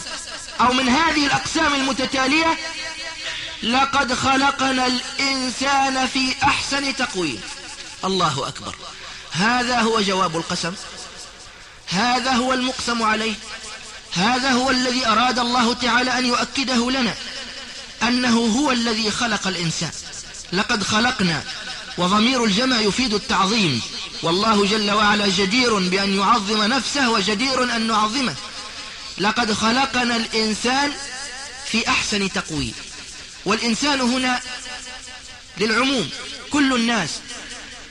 أو من هذه الأقسام المتتالية لقد خلقنا الإنسان في أحسن تقويم. الله أكبر. هذا هو جواب القسم. هذا هو المقسم عليه. هذا هو الذي أراد الله تعالى أن يؤكده لنا أنه هو الذي خلق الإنسان. لقد خلقنا وضمير الجمع يفيد التعظيم. والله جل وعلا جدير بأن يعظم نفسه وجدير أن نعظمه. لقد خلقنا الإنسان في أحسن تقويم. والإنسان هنا للعموم كل الناس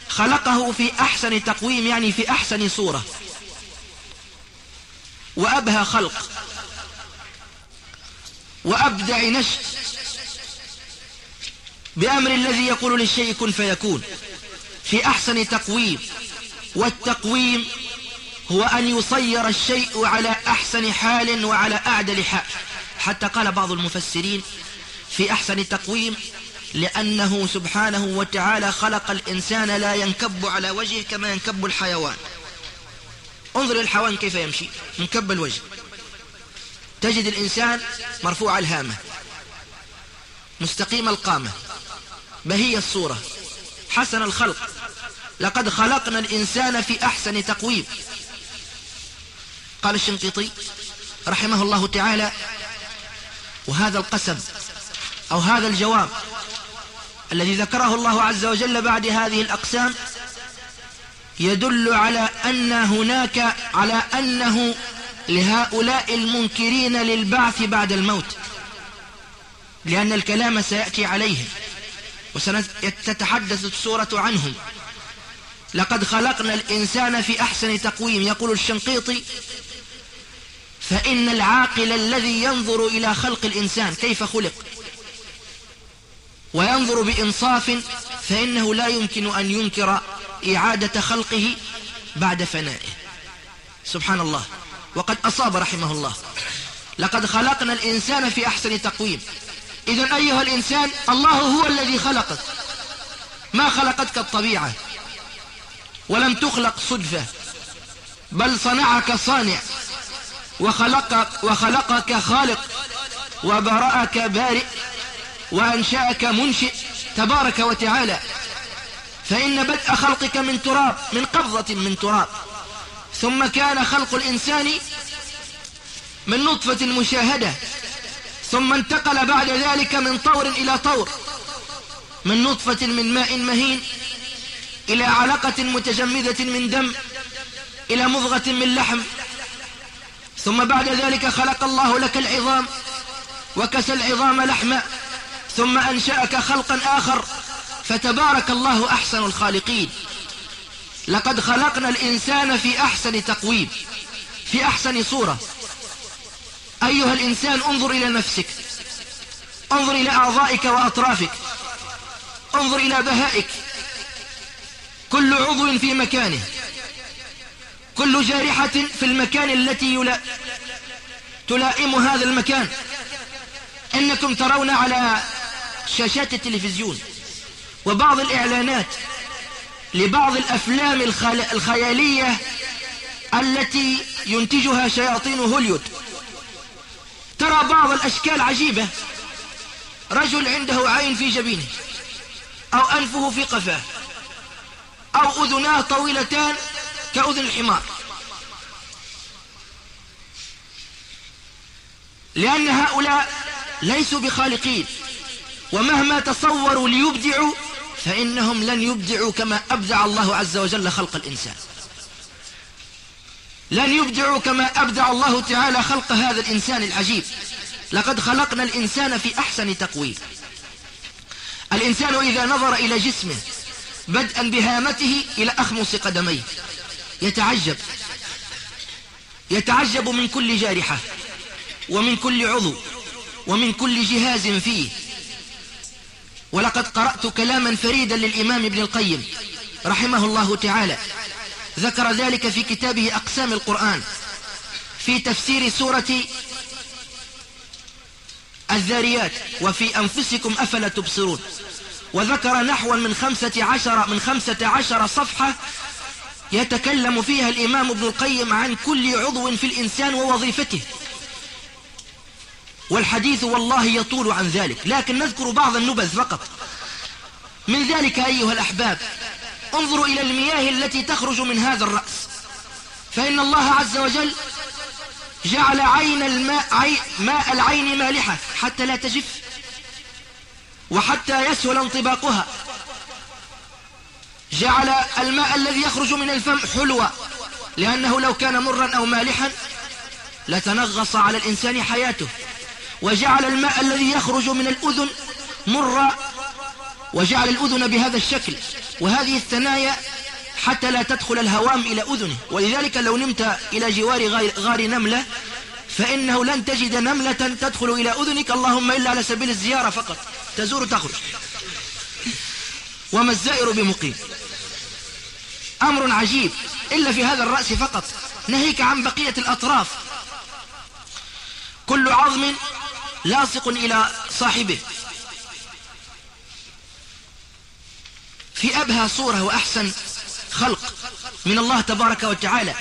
خلقه في أحسن تقويم يعني في أحسن صورة. وأبهى خلق. وأبدع نشء بأمر الذي يقول للشيء كن فيكون. في أحسن تقويم. والتقويم هو أن يصير الشيء على أحسن حال وعلى أعدل حال. حتى قال بعض المفسرين في أحسن تقويم لأنه سبحانه وتعالى خلق الإنسان لا ينكب على وجهه كما ينكب الحيوان. انظر الحيوان كيف يمشي منكب الوجه. تجد الإنسان مرفوع الهامة مستقيم القامة بهي الصورة. حسن الخلق. لقد خلقنا الإنسان في أحسن تقويم. قال الشنقيطي رحمه الله تعالى وهذا القسم أو هذا الجواب الذي ذكره الله عز وجل بعد هذه الأقسام يدل على أن هناك على أنه لهؤلاء المنكرين للبعث بعد الموت لأن الكلام سيأتي عليهم وستتحدث السورة عنهم. لقد خلقنا الإنسان في أحسن تقويم يقول الشنقيطي فإن العاقل الذي ينظر إلى خلق الإنسان كيف خلق؟ وينظر بإنصاف فإنه لا يمكن أن ينكر إعادة خلقه بعد فنائه. سبحان الله. وقد أصاب رحمه الله. لقد خلقنا الإنسان في أحسن تقويم. إذا أيها الإنسان الله هو الذي خلقك. ما خلقتك الطبيعة؟ ولم تخلق صدفة. بل صنعك صانع. وخلقك, وخلقك خالق وبرأك بارئ وأنشأك منشئ تبارك وتعالى. فإن بدء خلقك من تراب من قبضة من تراب. ثم كان خلق الإنسان من نطفة مشاهدة. ثم انتقل بعد ذلك من طور إلى طور من نطفة من ماء مهين إلى علقة متجمدة من دم إلى مضغة من لحم. ثم بعد ذلك خلق الله لك العظام وكسى العظام لحما ثم أنشأك خلقا آخر فتبارك الله أحسن الخالقين. لقد خلقنا الإنسان في أحسن تقويم في أحسن صورة. أيها الإنسان انظر إلى نفسك. انظر إلى أعضائك وأطرافك. انظر إلى بهائك. كل عضو في مكانه. كل جارحة في المكان التي. تلائم هذا المكان إنكم ترون على شاشات التلفزيون وبعض الإعلانات لبعض الأفلام الخيالية التي ينتجها شياطين هوليود ترى بعض الأشكال عجيبة رجل عنده عين في جبينه أو أنفه في قفاه أو أذناه طويلتان كأذن الحمار. لأن هؤلاء ليسوا بخالقين ومهما تصوروا ليبدعوا فإنهم لن يبدعوا كما أبدع الله عز وجل خلق الإنسان. لن يبدعوا كما أبدع الله تعالى خلق هذا الإنسان العجيب. لقد خلقنا الإنسان في أحسن تقويم. الإنسان إذا نظر إلى جسمه بدءا بهامته إلى أخمص قدميه. يتعجب. يتعجب من كل جارحة ومن كل عضو ومن كل جهاز فيه. ولقد قرأت كلاما فريدا للإمام ابن القيم رحمه الله تعالى. ذكر ذلك في كتابه أقسام القرآن في تفسير سورة الذاريات وفي أنفسكم أفلا تبصرون. وذكر نحوا من خمسة عشر, من خمسة عشر صفحة يتكلم فيها الإمام ابن القيم عن كل عضو في الإنسان ووظيفته. والحديث والله يطول عن ذلك لكن نذكر بعض النبذ فقط. من ذلك أيها الأحباب انظروا إلى المياه التي تخرج من هذا الرأس. فإن الله عز وجل جعل عين الماء ماء العين مالحة حتى لا تجف وحتى يسهل انطباقها. جعل الماء الذي يخرج من الفم حلوة لأنه لو كان مرا أو مالحا لتنغص على الإنسان حياته. وجعل الماء الذي يخرج من الأذن مرا وجعل الأذن بهذا الشكل. وهذه الثنايا حتى لا تدخل الهوام إلى أذنه. ولذلك لو نمت إلى جوار غار نملة فإنه لن تجد نملة تدخل إلى أذنك. اللهم إلا على سبيل الزيارة فقط. تزور تخرج. وما الزائر بمقيم؟ أمر عجيب إلا في هذا الرأس فقط. نهيك عن بقية الأطراف. كل عظم لاصق إلى صاحبه. في أبهى صورة وأحسن خلق من الله تبارك وتعالى.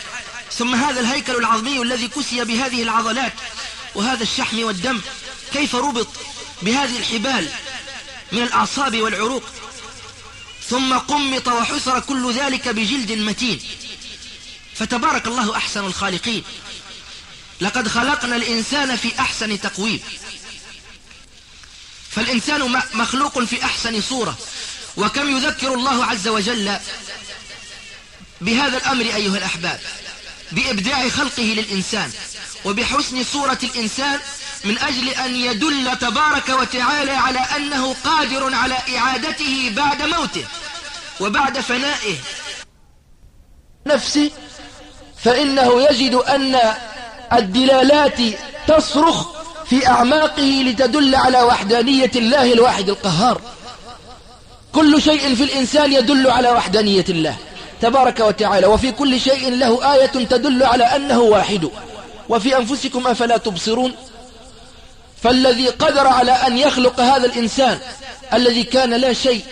ثم هذا الهيكل العظمي الذي كسي بهذه العضلات وهذا الشحم والدم كيف ربط بهذه الحبال من الأعصاب والعروق؟ ثم قمط وحسر كل ذلك بجلد متين. فتبارك الله أحسن الخالقين. لقد خلقنا الإنسان في أحسن تقويم. فالإنسان مخلوق في أحسن صورة. وكم يذكر الله عز وجل بهذا الأمر أيها الأحباب؟ بإبداع خلقه للإنسان. وبحسن صورة الإنسان من أجل أن يدل تبارك وتعالى على أنه قادر على إعادته بعد موته وبعد فنائه. نفسه فإنه يجد أن الدلالات تصرخ في أعماقه لتدل على وحدانية الله الواحد القهار. كل شيء في الإنسان يدل على وحدانية الله تبارك وتعالى وفي كل شيء له آية تدل على أنه واحد. وفي أنفسكم أفلا تبصرون؟ فالذي قدر على أن يخلق هذا الإنسان الذي كان لا شيء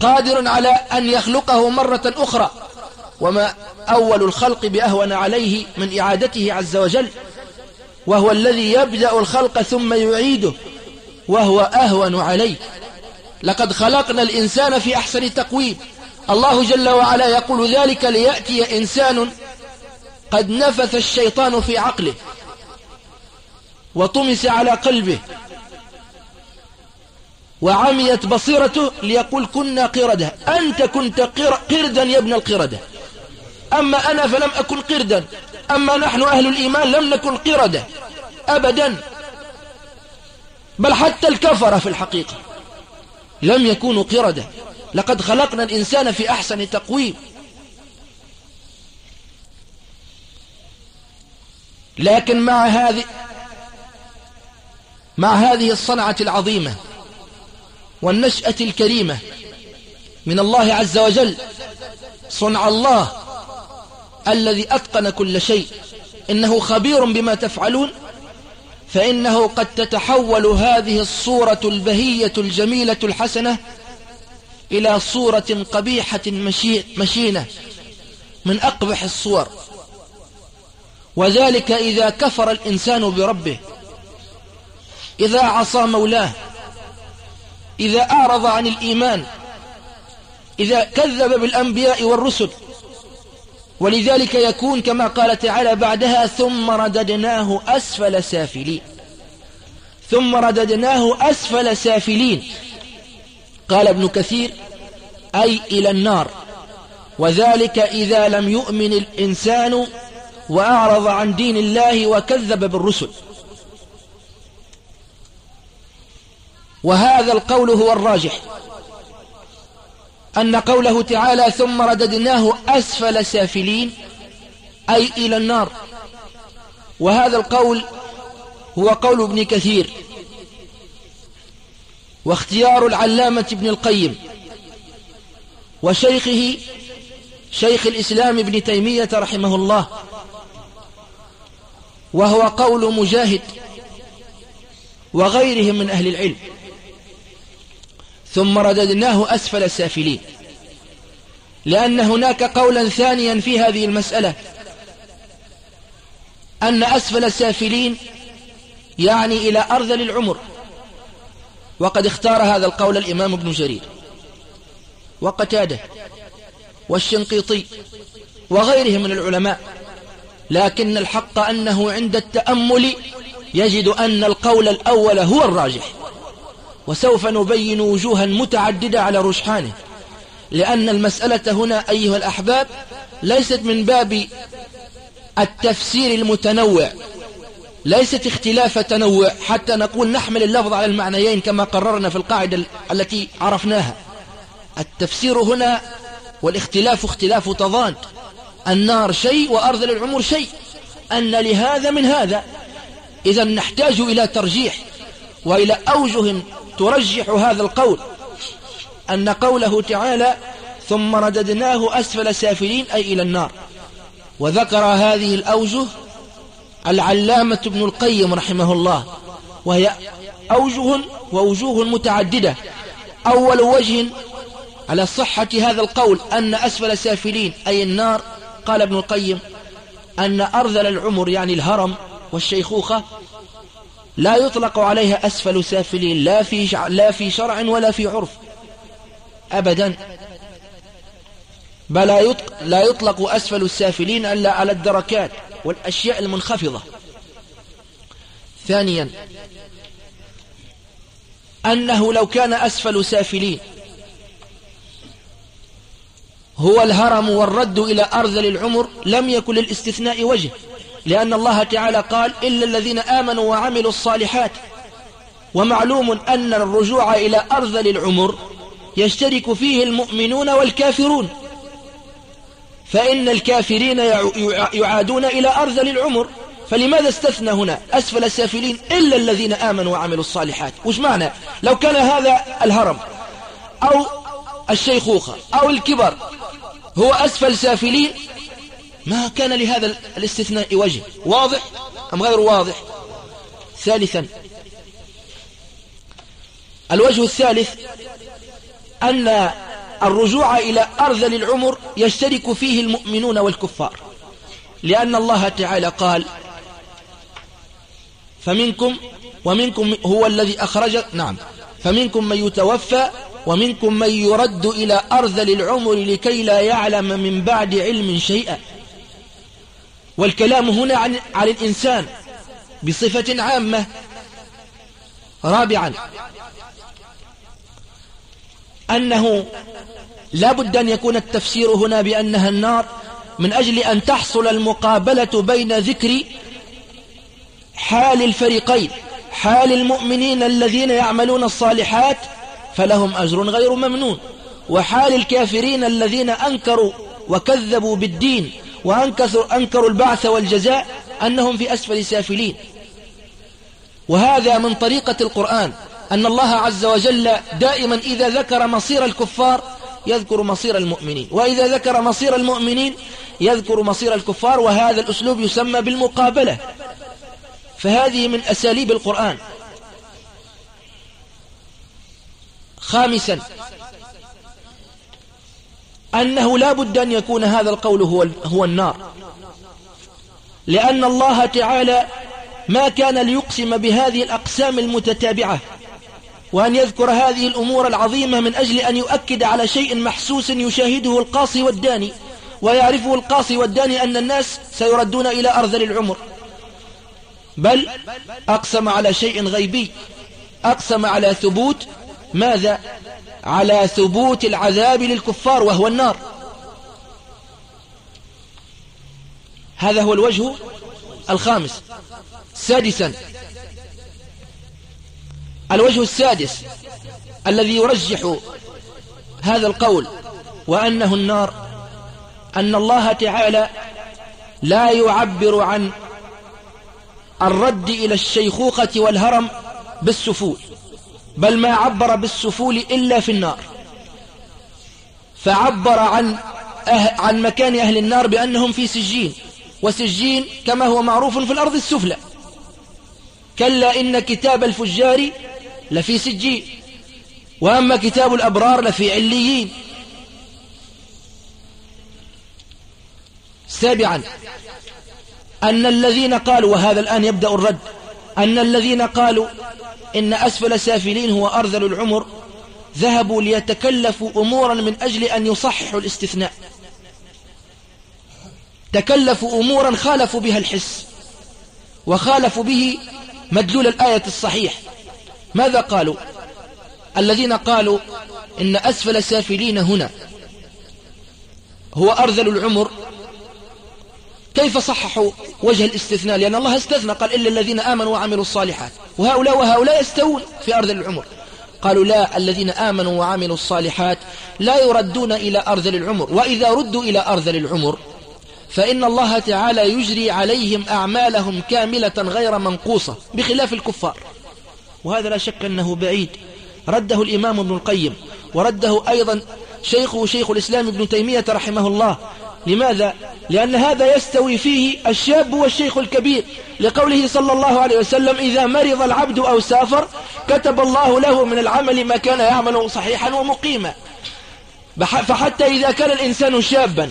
قادر على أن يخلقه مرة أخرى وما أول الخلق بأهون عليه من إعادته عز وجل وهو الذي يبدأ الخلق ثم يعيده وهو أهون عليه. لقد خلقنا الإنسان في أحسن تقويم. الله جل وعلا يقول ذلك ليأتي إنسان قد نفث الشيطان في عقله وطمس على قلبه وعميت بصيرته ليقول كنا قردة. أنت كنت قردا يا ابن القردة. أما أنا فلم أكن قردا. أما نحن أهل الإيمان لم نكن قردة. أبدا. بل حتى الكفر في الحقيقة لم يكونوا قردة. لقد خلقنا الإنسان في أحسن تقويم. لكن مع هذه مع هذه الصنعة العظيمة والنشأة الكريمة من الله عز وجل صنع الله الذي أتقن كل شيء. إنه خبير بما تفعلون فإنه قد تتحول هذه الصورة البهية الجميلة الحسنة إلى صورة قبيحة مشينة من أقبح الصور. وذلك إذا كفر الإنسان بربه إذا عصى مولاه إذا أعرض عن الإيمان إذا كذب بالأنبياء والرسل. ولذلك يكون كما قال تعالى بعدها ثم رددناه أسفل سافلين. ثم رددناه أسفل سافلين. قال ابن كثير أي إلى النار. وذلك إذا لم يؤمن الإنسان وأعرض عن دين الله وكذب بالرسل. وهذا القول هو الراجح. أن قوله تعالى ثم رددناه أسفل سافلين أي إلى النار. وهذا القول هو قول ابن كثير. واختيار العلامة ابن القيم. وشيخه شيخ الإسلام ابن تيمية رحمه الله. وهو قول مجاهد وغيرهم من أهل العلم. ثم رددناه أسفل السافلين لأن هناك قولا ثانيا في هذه المسألة أن أسفل السافلين يعني إلى أرذل العمر وقد اختار هذا القول الإمام ابن جرير وقتاده والشنقيطي وغيرهم من العلماء. لكن الحق أنه عند التأمل يجد أن القول الأول هو الراجح. وسوف نبين وجوها متعددة على رجحانه لأن المسألة هنا أيها الأحباب ليست من باب التفسير المتنوع ليست اختلاف تنوع. حتى نقول نحمل اللفظ على المعنيين كما قررنا في القاعدة التي عرفناها. التفسير هنا والاختلاف اختلاف تضاد. النار شيء وأرض العمر شيء. أن لهذا من هذا. إذا نحتاج إلى ترجيح وإلى أوجه ترجح هذا القول. أن قوله تعالى ثم رددناه أسفل سافلين أي إلى النار. وذكر هذه الأوجه العلامة ابن القيم رحمه الله. وهي أوجه ووجوه متعددة. أول وجه على صحة هذا القول أن أسفل سافلين أي النار قال ابن القيم أن أرذل العمر يعني الهرم والشيخوخة لا يطلق عليها أسفل سافلين لا في, لا في شرع ولا في عرف. أبدا. بل لا يطلق أسفل السافلين إلا على الدركات والأشياء المنخفضة. ثانيا. أنه لو كان أسفل سافلين هو الهرم والرد إلى أرذل العمر لم يكن للاستثناء وجه لأن الله تعالى قال إلا الذين آمنوا وعملوا الصالحات. ومعلوم أن الرجوع إلى أرذل العمر يشترك فيه المؤمنون والكافرون. فإن الكافرين يعادون إلى أرذل العمر فلماذا استثنى هنا؟ أسفل السافلين إلا الذين آمنوا وعملوا الصالحات. وش معنى؟ لو كان هذا الهرم أو الشيخوخة أو الكبر هو أسفل سافلين ما كان لهذا الاستثناء وجه. واضح أم غير واضح؟ ثالثا. الوجه الثالث أن الرجوع إلى أرذل العمر يشترك فيه المؤمنون والكفار. لأن الله تعالى قال فمنكم ومنكم هو الذي أخرج نعم. فمنكم من يتوفى ومنكم من يرد إلى أرذل العمر لكي لا يعلم من بعد علم شيئا. والكلام هنا عن, عن الإنسان بصفة عامة. رابعا أنه لا بد أن يكون التفسير هنا بأنها النار من أجل أن تحصل المقابلة بين ذكر حال الفريقين حال المؤمنين الذين يعملون الصالحات فلهم أجر غير ممنون. وحال الكافرين الذين أنكروا وكذبوا بالدين وأنكروا البعث والجزاء أنهم في أسفل سافلين. وهذا من طريقة القرآن. أن الله عز وجل دائما إذا ذكر مصير الكفار يذكر مصير المؤمنين. وإذا ذكر مصير المؤمنين يذكر مصير الكفار وهذا الأسلوب يسمى بالمقابلة. فهذه من أساليب القرآن. خامسا. أنه لا بد أن يكون هذا القول هو, هو النار. لأن الله تعالى ما كان ليقسم بهذه الأقسام المتتابعة وأن يذكر هذه الأمور العظيمة من أجل أن يؤكد على شيء محسوس يشاهده القاصي والداني ويعرفه القاصي والداني أن الناس سيردون إلى أرذل العمر. بل أقسم على شيء غيبي أقسم على ثبوت ماذا؟ على ثبوت العذاب للكفار وهو النار. هذا هو الوجه الخامس. سادسا. الوجه السادس الذي يرجح هذا القول وأنه النار أن الله تعالى لا يعبر عن الرد إلى الشيخوخة والهرم بالسفول. بل ما عبر بالسفول إلا في النار. فعبر عن أه عن مكان أهل النار بأنهم في سجين. وسجين كما هو معروف في الأرض السفلى. كلا إن كتاب الفجار لفي سجين. وأما كتاب الأبرار لفي عليين. سابعا أن الذين قالوا وهذا الآن يبدأ الرد أن الذين قالوا إن أسفل سافلين هو أرذل العمر ذهبوا ليتكلفوا أمورا من أجل أن يصححوا الاستثناء. تكلفوا أمورا خالفوا بها الحس وخالفوا به مدلول الآية الصحيح. ماذا قالوا؟ الذين قالوا إن أسفل سافلين هنا هو أرذل العمر كيف صححوا وجه الاستثناء؟ لأن الله استثنى قال إلا الذين آمنوا وعملوا الصالحات. وهؤلاء وهؤلاء يستوون في أرض العمر. قالوا لا الذين آمنوا وعملوا الصالحات لا يردون إلى أرض العمر. وإذا ردوا إلى أرض العمر فإن الله تعالى يجري عليهم أعمالهم كاملة غير منقوصة بخلاف الكفار. وهذا لا شك أنه بعيد. رده الإمام ابن القيم ورده أيضا شيخه شيخ الإسلام ابن تيمية رحمه الله لماذا؟ لأن هذا يستوي فيه الشاب والشيخ الكبير لقوله صلى الله عليه وسلم إذا مرض العبد أو سافر كتب الله له من العمل ما كان يعمل صحيحا ومقيما فحتى إذا كان الإنسان شابا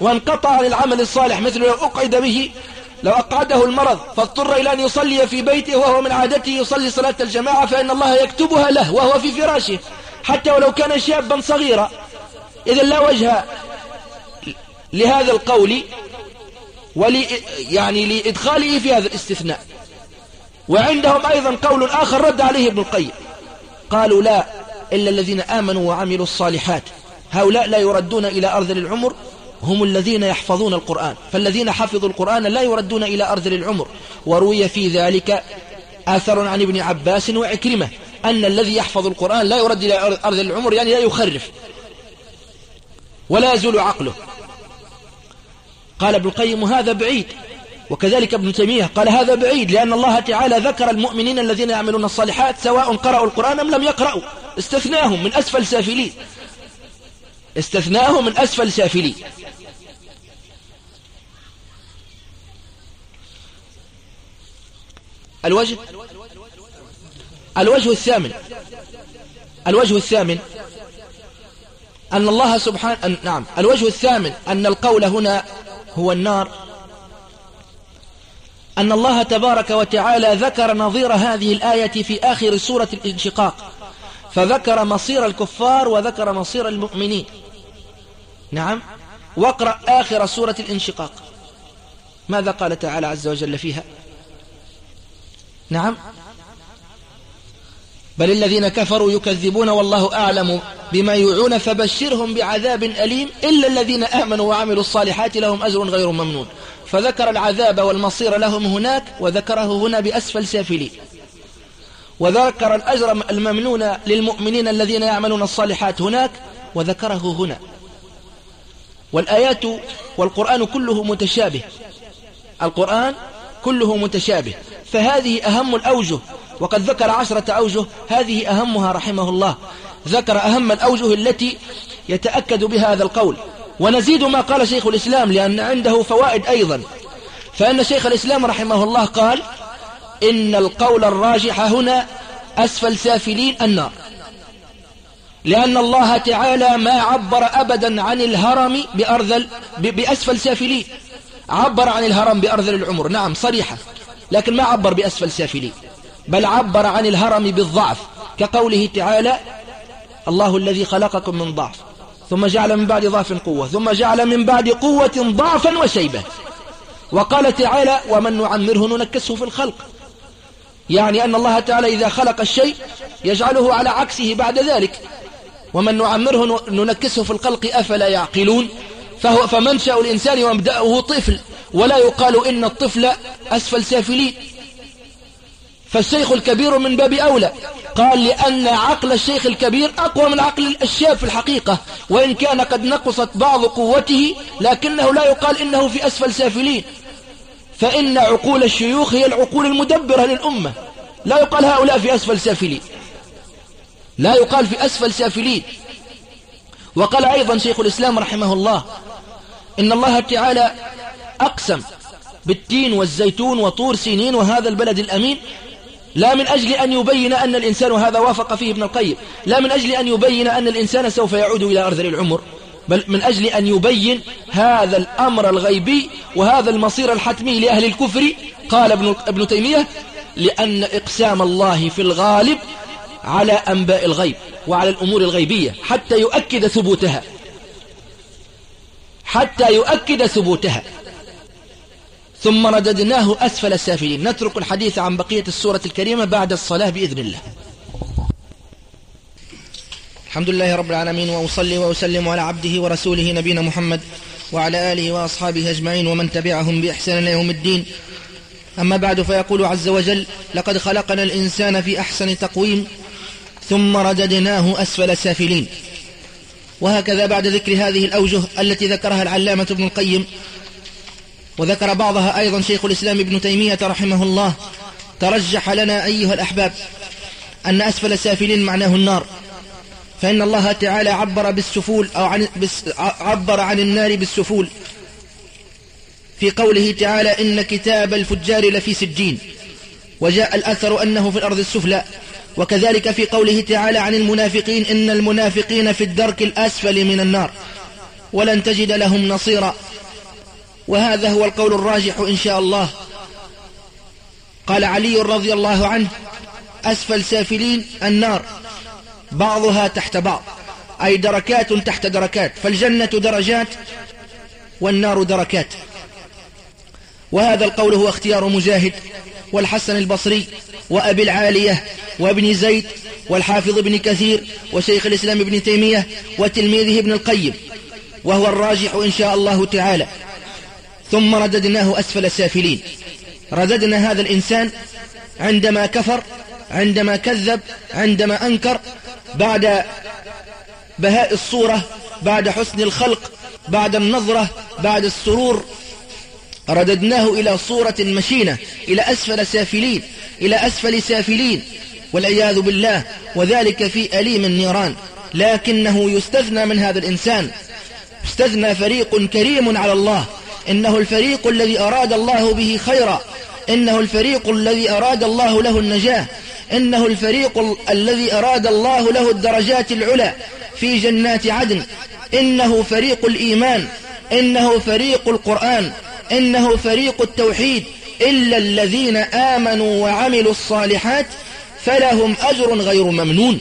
وانقطع عن العمل الصالح مثل لو أقعد به لو أقعده المرض فاضطر إلى أن يصلي في بيته وهو من عادته يصلي صلاة الجماعة فإن الله يكتبها له وهو في فراشه حتى ولو كان شابا صغيرا إذا لا وجه لهذا القول ولي يعني لإدخاله في هذا الاستثناء. وعندهم أيضا قول آخر رد عليه ابن القيم. قالوا لا إلا الذين آمنوا وعملوا الصالحات. هؤلاء لا يردون إلى أرض العمر هم الذين يحفظون القرآن. فالذين حفظوا القرآن لا يردون إلى أرض العمر. وروي في ذلك آثر عن ابن عباس وعكرمة أن الذي يحفظ القرآن لا يرد إلى أرض العمر يعني لا يخرف ولا يزول عقله. قال ابن القيم هذا بعيد. وكذلك ابن تيمية قال هذا بعيد لأن الله تعالى ذكر المؤمنين الذين يعملون الصالحات سواء قرأوا القرآن أم لم يقرأوا. استثناهم من أسفل سافلين استثناهم من أسفل سافلين الوجه؟ الوجه الثامن. الوجه الثامن. أن الله سبحانه نعم. الوجه الثامن أن القول هنا هو النار. أن الله تبارك وتعالى ذكر نظير هذه الآية في آخر سورة الانشقاق. فذكر مصير الكفار وذكر مصير المؤمنين. نعم. واقرأ آخر سورة الانشقاق. ماذا قال تعالى عز وجل فيها؟ نعم. بل الذين كفروا يكذبون والله أعلم بما يوعون فبشرهم بعذاب أليم إلا الذين آمنوا وعملوا الصالحات لهم أجر غير ممنون. فذكر العذاب والمصير لهم هناك وذكره هنا بأسفل سافلين. وذكر الأجر الممنون للمؤمنين الذين يعملون الصالحات هناك وذكره هنا. والآيات والقرآن كله متشابه. القرآن كله متشابه. فهذه أهم الأوجه وقد ذكر عشرة أوجه هذه أهمها رحمه الله. ذكر أهم الأوجه التي يتأكد بها هذا القول. ونزيد ما قال شيخ الإسلام لأن عنده فوائد أيضا. فإن شيخ الإسلام رحمه الله قال إن القول الراجح هنا أسفل سافلين النار. لأن الله تعالى ما عبر أبدا عن الهرم بأرذل بأسفل سافلين. عبر عن الهرم بأرذل العمر. نعم صريحة لكن ما عبر بأسفل سافلين. بل عبر عن الهرم بالضعف كقوله تعالى الله الذي خلقكم من ضعف ثم جعل من بعد ضعف قوة ثم جعل من بعد قوة ضعفا وشيبة. وقال تعالى ومن نعمره ننكسه في الخلق. يعني أن الله تعالى إذا خلق الشيء يجعله على عكسه بعد ذلك. ومن نعمره ننكسه في الخلق أفلا يعقلون؟ فهو فمنشأ الإنسان ومبدأه طفل ولا يقال إن الطفل أسفل سافلين. فالشيخ الكبير من باب أولى. قال لأن عقل الشيخ الكبير أقوى من عقل الشاب في الحقيقة وإن كان قد نقصت بعض قوته لكنه لا يقال إنه في أسفل سافلين. فإن عقول الشيوخ هي العقول المدبرة للأمة. لا يقال هؤلاء في أسفل سافلين. لا يقال في أسفل سافلين. وقال أيضا شيخ الإسلام رحمه الله إن الله تعالى أقسم بالتين والزيتون وطور سينين وهذا البلد الأمين لا من أجل أن يبين أن الإنسان وهذا وافق فيه ابن القيم. لا من أجل أن يبين أن الإنسان سوف يعود إلى أرذل العمر. بل من أجل أن يبين هذا الأمر الغيبي وهذا المصير الحتمي لأهل الكفر. قال ابن, ابن تيمية لأن إقسام الله في الغالب على أنباء الغيب وعلى الأمور الغيبية حتى يؤكد ثبوتها. حتى يؤكد ثبوتها. ثم رددناه أسفل السافلين. نترك الحديث عن بقية السورة الكريمة بعد الصلاة بإذن الله. الحمد لله رب العالمين وأصلي وأسلم على عبده ورسوله نبينا محمد وعلى آله وأصحابه أجمعين ومن تبعهم بإحسان إلى يوم الدين. أما بعد فيقول عز وجل لقد خلقنا الإنسان في أحسن تقويم ثم رددناه أسفل سافلين وهكذا بعد ذكر هذه الأوجه التي ذكرها العلامة ابن القيم وذكر بعضها أيضا شيخ الإسلام ابن تيمية رحمه الله. ترجح لنا أيها الأحباب أن أسفل السافلين معناه النار. فإن الله تعالى عبر بالسفول أو عن عبر عن النار بالسفول. في قوله تعالى إن كتاب الفجار لفي سجين. وجاء الأثر أنه في الأرض السفلى. وكذلك في قوله تعالى عن المنافقين إن المنافقين في الدرك الأسفل من النار. ولن تجد لهم نصيرا. وهذا هو القول الراجح إن شاء الله. قال علي رضي الله عنه أسفل سافلين النار بعضها تحت بعض أي دركات تحت دركات فالجنة درجات والنار دركات. وهذا القول هو اختيار مجاهد والحسن البصري وأبي العالية وابن زيد والحافظ ابن كثير وشيخ الإسلام ابن تيمية وتلميذه ابن القيم وهو الراجح إن شاء الله تعالى. ثم رددناه أسفل سافلين. رددنا هذا الإنسان عندما كفر عندما كذب عندما أنكر بعد بهاء الصورة بعد حسن الخلق بعد النظرة بعد السرور رددناه إلى صورة مشينة إلى أسفل سافلين إلى أسفل سافلين. والعياذ بالله وذلك في أليم النيران. لكنه يستثنى من هذا الإنسان. استثنى فريق كريم على الله. إنه الفريق الذي أراد الله به خيرا. إنه الفريق الذي أراد الله له النجاة. إنه الفريق الذي أراد الله له الدرجات العلى في جنات عدن. إنه فريق الإيمان. إنه فريق القرآن. إنه فريق التوحيد. إلا الذين آمنوا وعملوا الصالحات فلهم أجر غير ممنون.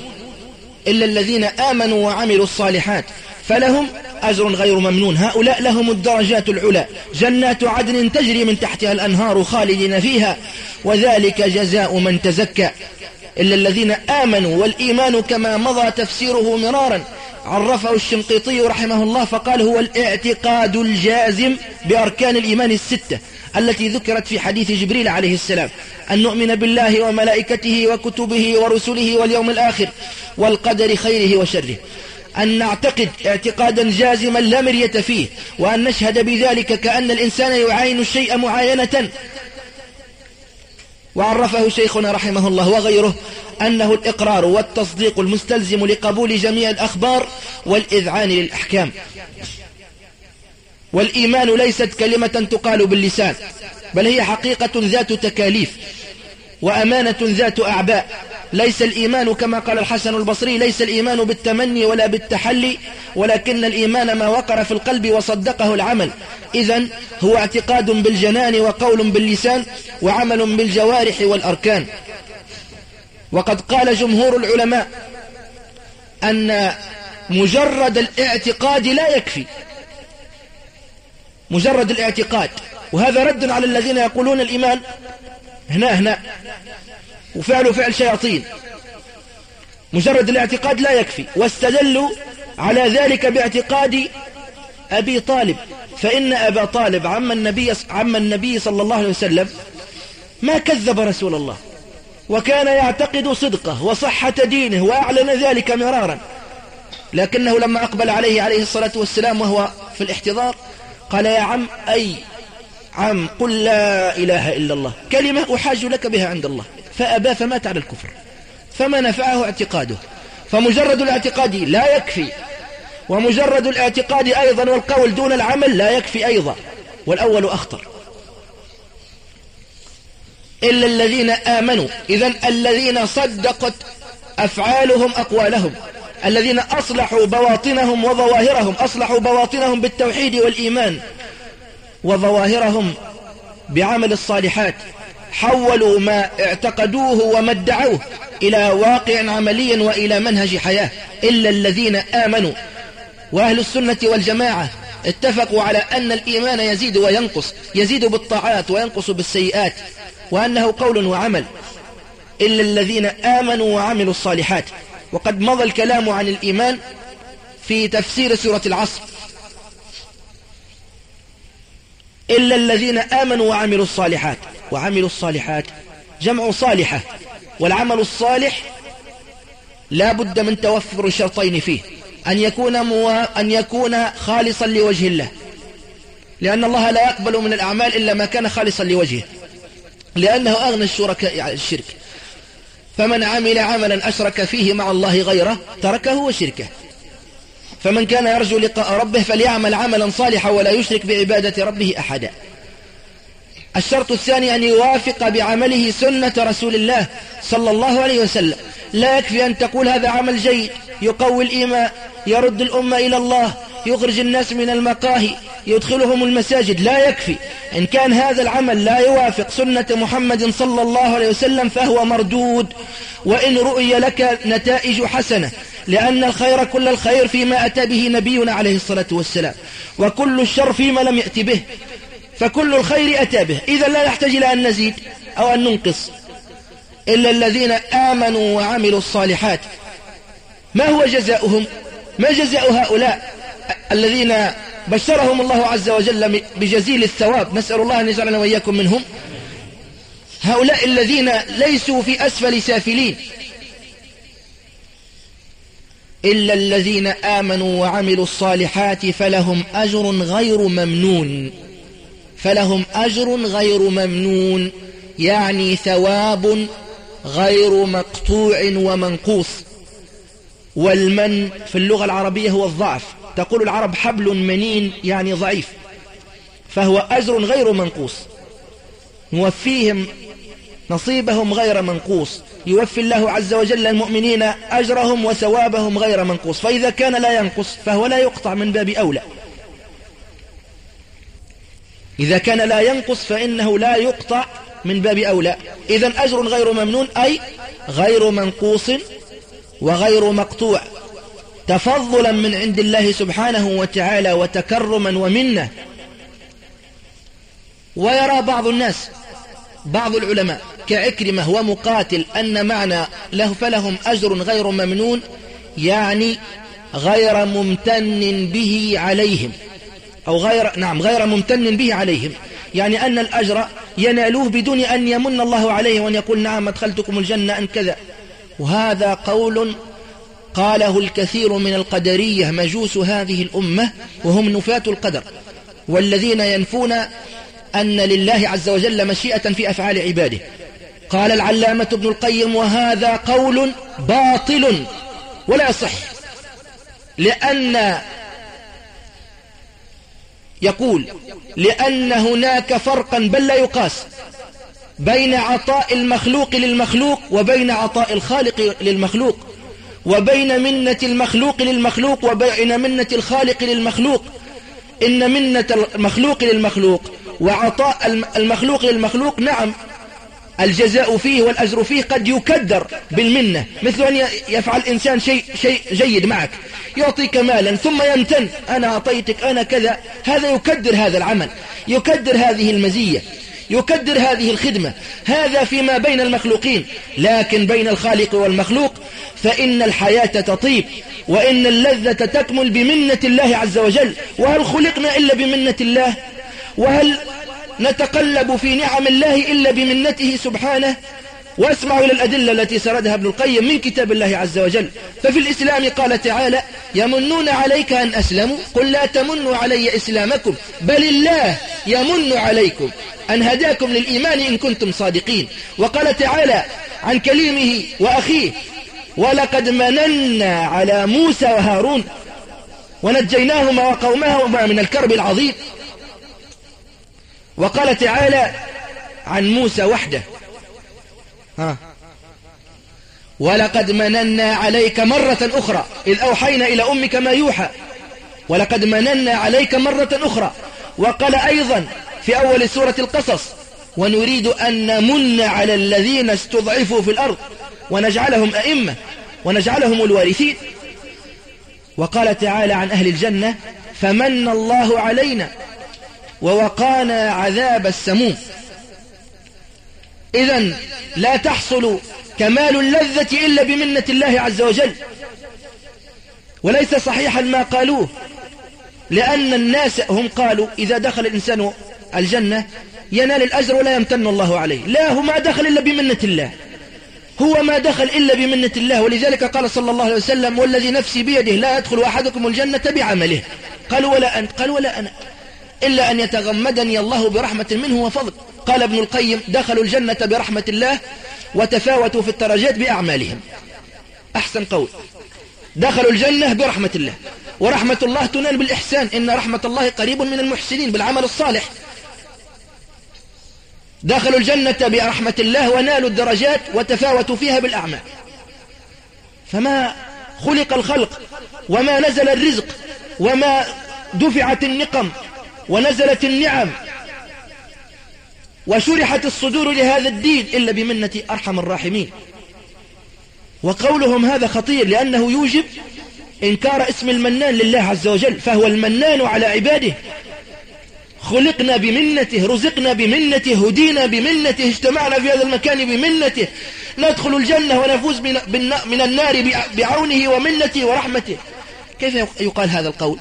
إلا الذين آمنوا وعملوا الصالحات فلهم أجر غير ممنون. هؤلاء لهم الدرجات العلى. جنات عدن تجري من تحتها الأنهار خالدين فيها وذلك جزاء من تزكى. إلا الذين آمنوا والإيمان كما مضى تفسيره مرارا. عرفه الشنقيطي رحمه الله فقال هو الاعتقاد الجازم بأركان الإيمان الستة التي ذكرت في حديث جبريل عليه السلام. أن نؤمن بالله وملائكته وكتبه ورسله واليوم الآخر والقدر خيره وشره. أن نعتقد اعتقادا جازما لا مرية فيه وأن نشهد بذلك كأن الإنسان يعاين الشيء معاينة. وعرفه شيخنا رحمه الله وغيره أنه الإقرار والتصديق المستلزم لقبول جميع الأخبار والإذعان للأحكام. والإيمان ليست كلمة تقال باللسان بل هي حقيقة ذات تكاليف وأمانة ذات أعباء. ليس الإيمان كما قال الحسن البصري ليس الإيمان بالتمني ولا بالتحلي ولكن الإيمان ما وقر في القلب وصدقه العمل. إذا هو اعتقاد بالجنان وقول باللسان وعمل بالجوارح والأركان. وقد قال جمهور العلماء أن مجرد الاعتقاد لا يكفي. مجرد الاعتقاد. وهذا رد على الذين يقولون الإيمان هنا هنا. وفعل فعل شياطين. مجرد الاعتقاد لا يكفي. واستدلوا على ذلك باعتقاد أبي طالب. فإن أبا طالب عم النبي, عم النبي صلى الله عليه وسلم ما كذب رسول الله. وكان يعتقد صدقه وصحة دينه وأعلن ذلك مرارا. لكنه لما أقبل عليه عليه الصلاة والسلام وهو في الاحتضار قال يا عم أي عم قل لا إله إلا الله. كلمة أحاج لك بها عند الله. فأبى فمات على الكفر فما نفعه اعتقاده فمجرد الاعتقاد لا يكفي ومجرد الاعتقاد أيضا والقول دون العمل لا يكفي أيضا والأول أخطر. إلا الذين آمنوا إذا الذين صدقت أفعالهم أقوالهم الذين أصلحوا بواطنهم وظواهرهم أصلحوا بواطنهم بالتوحيد والإيمان وظواهرهم بعمل الصالحات حولوا ما اعتقدوه وما ادعوه إلى واقع عملي وإلى منهج حياة إلا الذين آمنوا. وأهل السنة والجماعة اتفقوا على أن الإيمان يزيد وينقص يزيد بالطاعات وينقص بالسيئات وأنه قول وعمل. إلا الذين آمنوا وعملوا الصالحات. وقد مضى الكلام عن الإيمان في تفسير سورة العصر. إلا الذين آمنوا وعملوا الصالحات. وعملوا الصالحات. جمع صالحة والعمل الصالح لا بد من توفر شرطين فيه أن يكون, موا... أن يكون خالصا لوجه الله. لأن الله لا يقبل من الأعمال إلا ما كان خالصا لوجهه. لأنه أغنى الشركاء عن الشرك. فمن عمل عملا أشرك فيه مع الله غيره تركه وشركه. فمن كان يرجو لقاء ربه فليعمل عملا صالحا ولا يشرك بعبادة ربه أحدا. الشرط الثاني أن يوافق بعمله سنة رسول الله صلى الله عليه وسلم. لا يكفي أن تقول هذا عمل جيد. يقوي الإيمان يرد الأمة إلى الله يخرج الناس من المقاهي يدخلهم المساجد. لا يكفي. إن كان هذا العمل لا يوافق سنة محمد صلى الله عليه وسلم فهو مردود. وإن رؤي لك نتائج حسنة لأن الخير كل الخير فيما أتى به نبينا عليه الصلاة والسلام. وكل الشر فيما لم يأتي به. فكل الخير أتى به. إذا لا نحتاج إلى أن نزيد أو أن ننقص إلا الذين آمنوا وعملوا الصالحات. ما هو جزاؤهم؟ ما جزاء هؤلاء الذين بشرهم الله عز وجل بجزيل الثواب؟ نسأل الله أن يجعلنا وإياكم منهم. هؤلاء الذين ليسوا في أسفل سافلين. إلا الذين آمنوا وعملوا الصالحات فلهم أجر غير ممنون. فلهم أجر غير ممنون يعني ثواب غير مقطوع ومنقوص. والمن في اللغة العربية هو الضعف. تقول العرب حبل منين يعني ضعيف. فهو أجر غير منقوص. نوفيهم نصيبهم غير منقوص. يوفي الله عز وجل المؤمنين أجرهم وثوابهم غير منقوص. فإذا كان لا ينقص فهو لا يقطع من باب أولى. إذا كان لا ينقص فإنه لا يقطع من باب أولى. إذا أجر غير ممنون أي غير منقوص وغير مقطوع. تفضلا من عند الله سبحانه وتعالى وتكرما ومنة. ويرى بعض الناس بعض العلماء كعكرمة ومقاتل أن معنى له فلهم أجر غير ممنون يعني غير ممتن به عليهم. أو غير نعم غير ممتن به عليهم. يعني أن الأجر ينالوه بدون أن يمن الله عليه وأن يقول نعم أدخلتكم الجنة أن كذا. وهذا قول قاله الكثير من القدرية مجوس هذه الأمة وهم نفاة القدر. والذين ينفون أن لله عز وجل مشيئة في أفعال عباده. قال العلامة ابن القيم وهذا قول باطل ولا يصح. لأن يقول لأن هناك فرقا بل لا يقاس بين عطاء المخلوق للمخلوق وبين عطاء الخالق للمخلوق وبين منة المخلوق للمخلوق وبين منة الخالق للمخلوق. إن منة المخلوق للمخلوق وعطاء المخلوق للمخلوق نعم الجزاء فيه والأجر فيه قد يكدر بالمنة. مثل أن يفعل إنسان شيء, شيء جيد معك. يعطيك مالا ثم يمتن أنا أعطيتك أنا كذا. هذا يكدر هذا العمل. يكدر هذه المزية. يكدر هذه الخدمة. هذا فيما بين المخلوقين. لكن بين الخالق والمخلوق فإن الحياة تطيب وإن اللذة تكمل بمنة الله عز وجل. وهل خلقنا إلا بمنة الله؟ وهل نتقلب في نعم الله إلا بمنته سبحانه واسمعوا إلى الأدلة التي سردها ابن القيم من كتاب الله عز وجل. ففي الإسلام قال تعالى يمنون عليك أن أسلموا؟ قل لا تمنوا علي إسلامكم بل الله يمن عليكم. أن هداكم للإيمان إن كنتم صادقين. وقال تعالى عن كليمه وأخيه ولقد مننا على موسى وهارون ونجيناهما وقومهما من الكرب العظيم. وقال تعالى عن موسى وحده. ها. ولقد مننا عليك مرة أخرى. إذ أوحينا إلى أمك ما يوحى. ولقد مننا عليك مرة أخرى. وقال أيضا في أول سورة القصص ونريد أن نمن على الذين استضعفوا في الأرض. ونجعلهم أئمة. ونجعلهم الوارثين. وقال تعالى عن أهل الجنة فمن الله علينا. ووقانا عذاب السموم. إذا لا تحصل كمال اللذة إلا بمنة الله عز وجل. وليس صحيحا ما قالوه لأن الناس هم قالوا إذا دخل الإنسان الجنة ينال الأجر ولا يمتن الله عليه. لا هو ما دخل إلا بمنة الله. هو ما دخل إلا بمنة الله. ولذلك قال صلى الله عليه وسلم والذي نفسي بيده لا يدخل أحدكم الجنة بعمله. قال ولا أنت قال ولا أنا. إلا أن يتغمدني الله برحمة منه وفضل. قال ابن القيم دخلوا الجنة برحمة الله وتفاوتوا في الدرجات بأعمالهم. أحسن قول. دخلوا الجنة برحمة الله. ورحمة الله تنال بالإحسان. إن رحمة الله قريب من المحسنين بالعمل الصالح. دخلوا الجنة برحمة الله ونالوا الدرجات وتفاوتوا فيها بالأعمال. فما خلق الخلق وما نزل الرزق وما دفعت النقم ونزلت النعم وشرحت الصدور لهذا الدين إلا بمنة أرحم الراحمين. وقولهم هذا خطير لأنه يوجب إنكار اسم المنان لله عز وجل فهو المنان على عباده. خلقنا بمنته رزقنا بمنته هدينا بمنته اجتمعنا في هذا المكان بمنته. ندخل الجنة ونفوز من النار بعونه ومنته ورحمته. كيف يقال هذا القول؟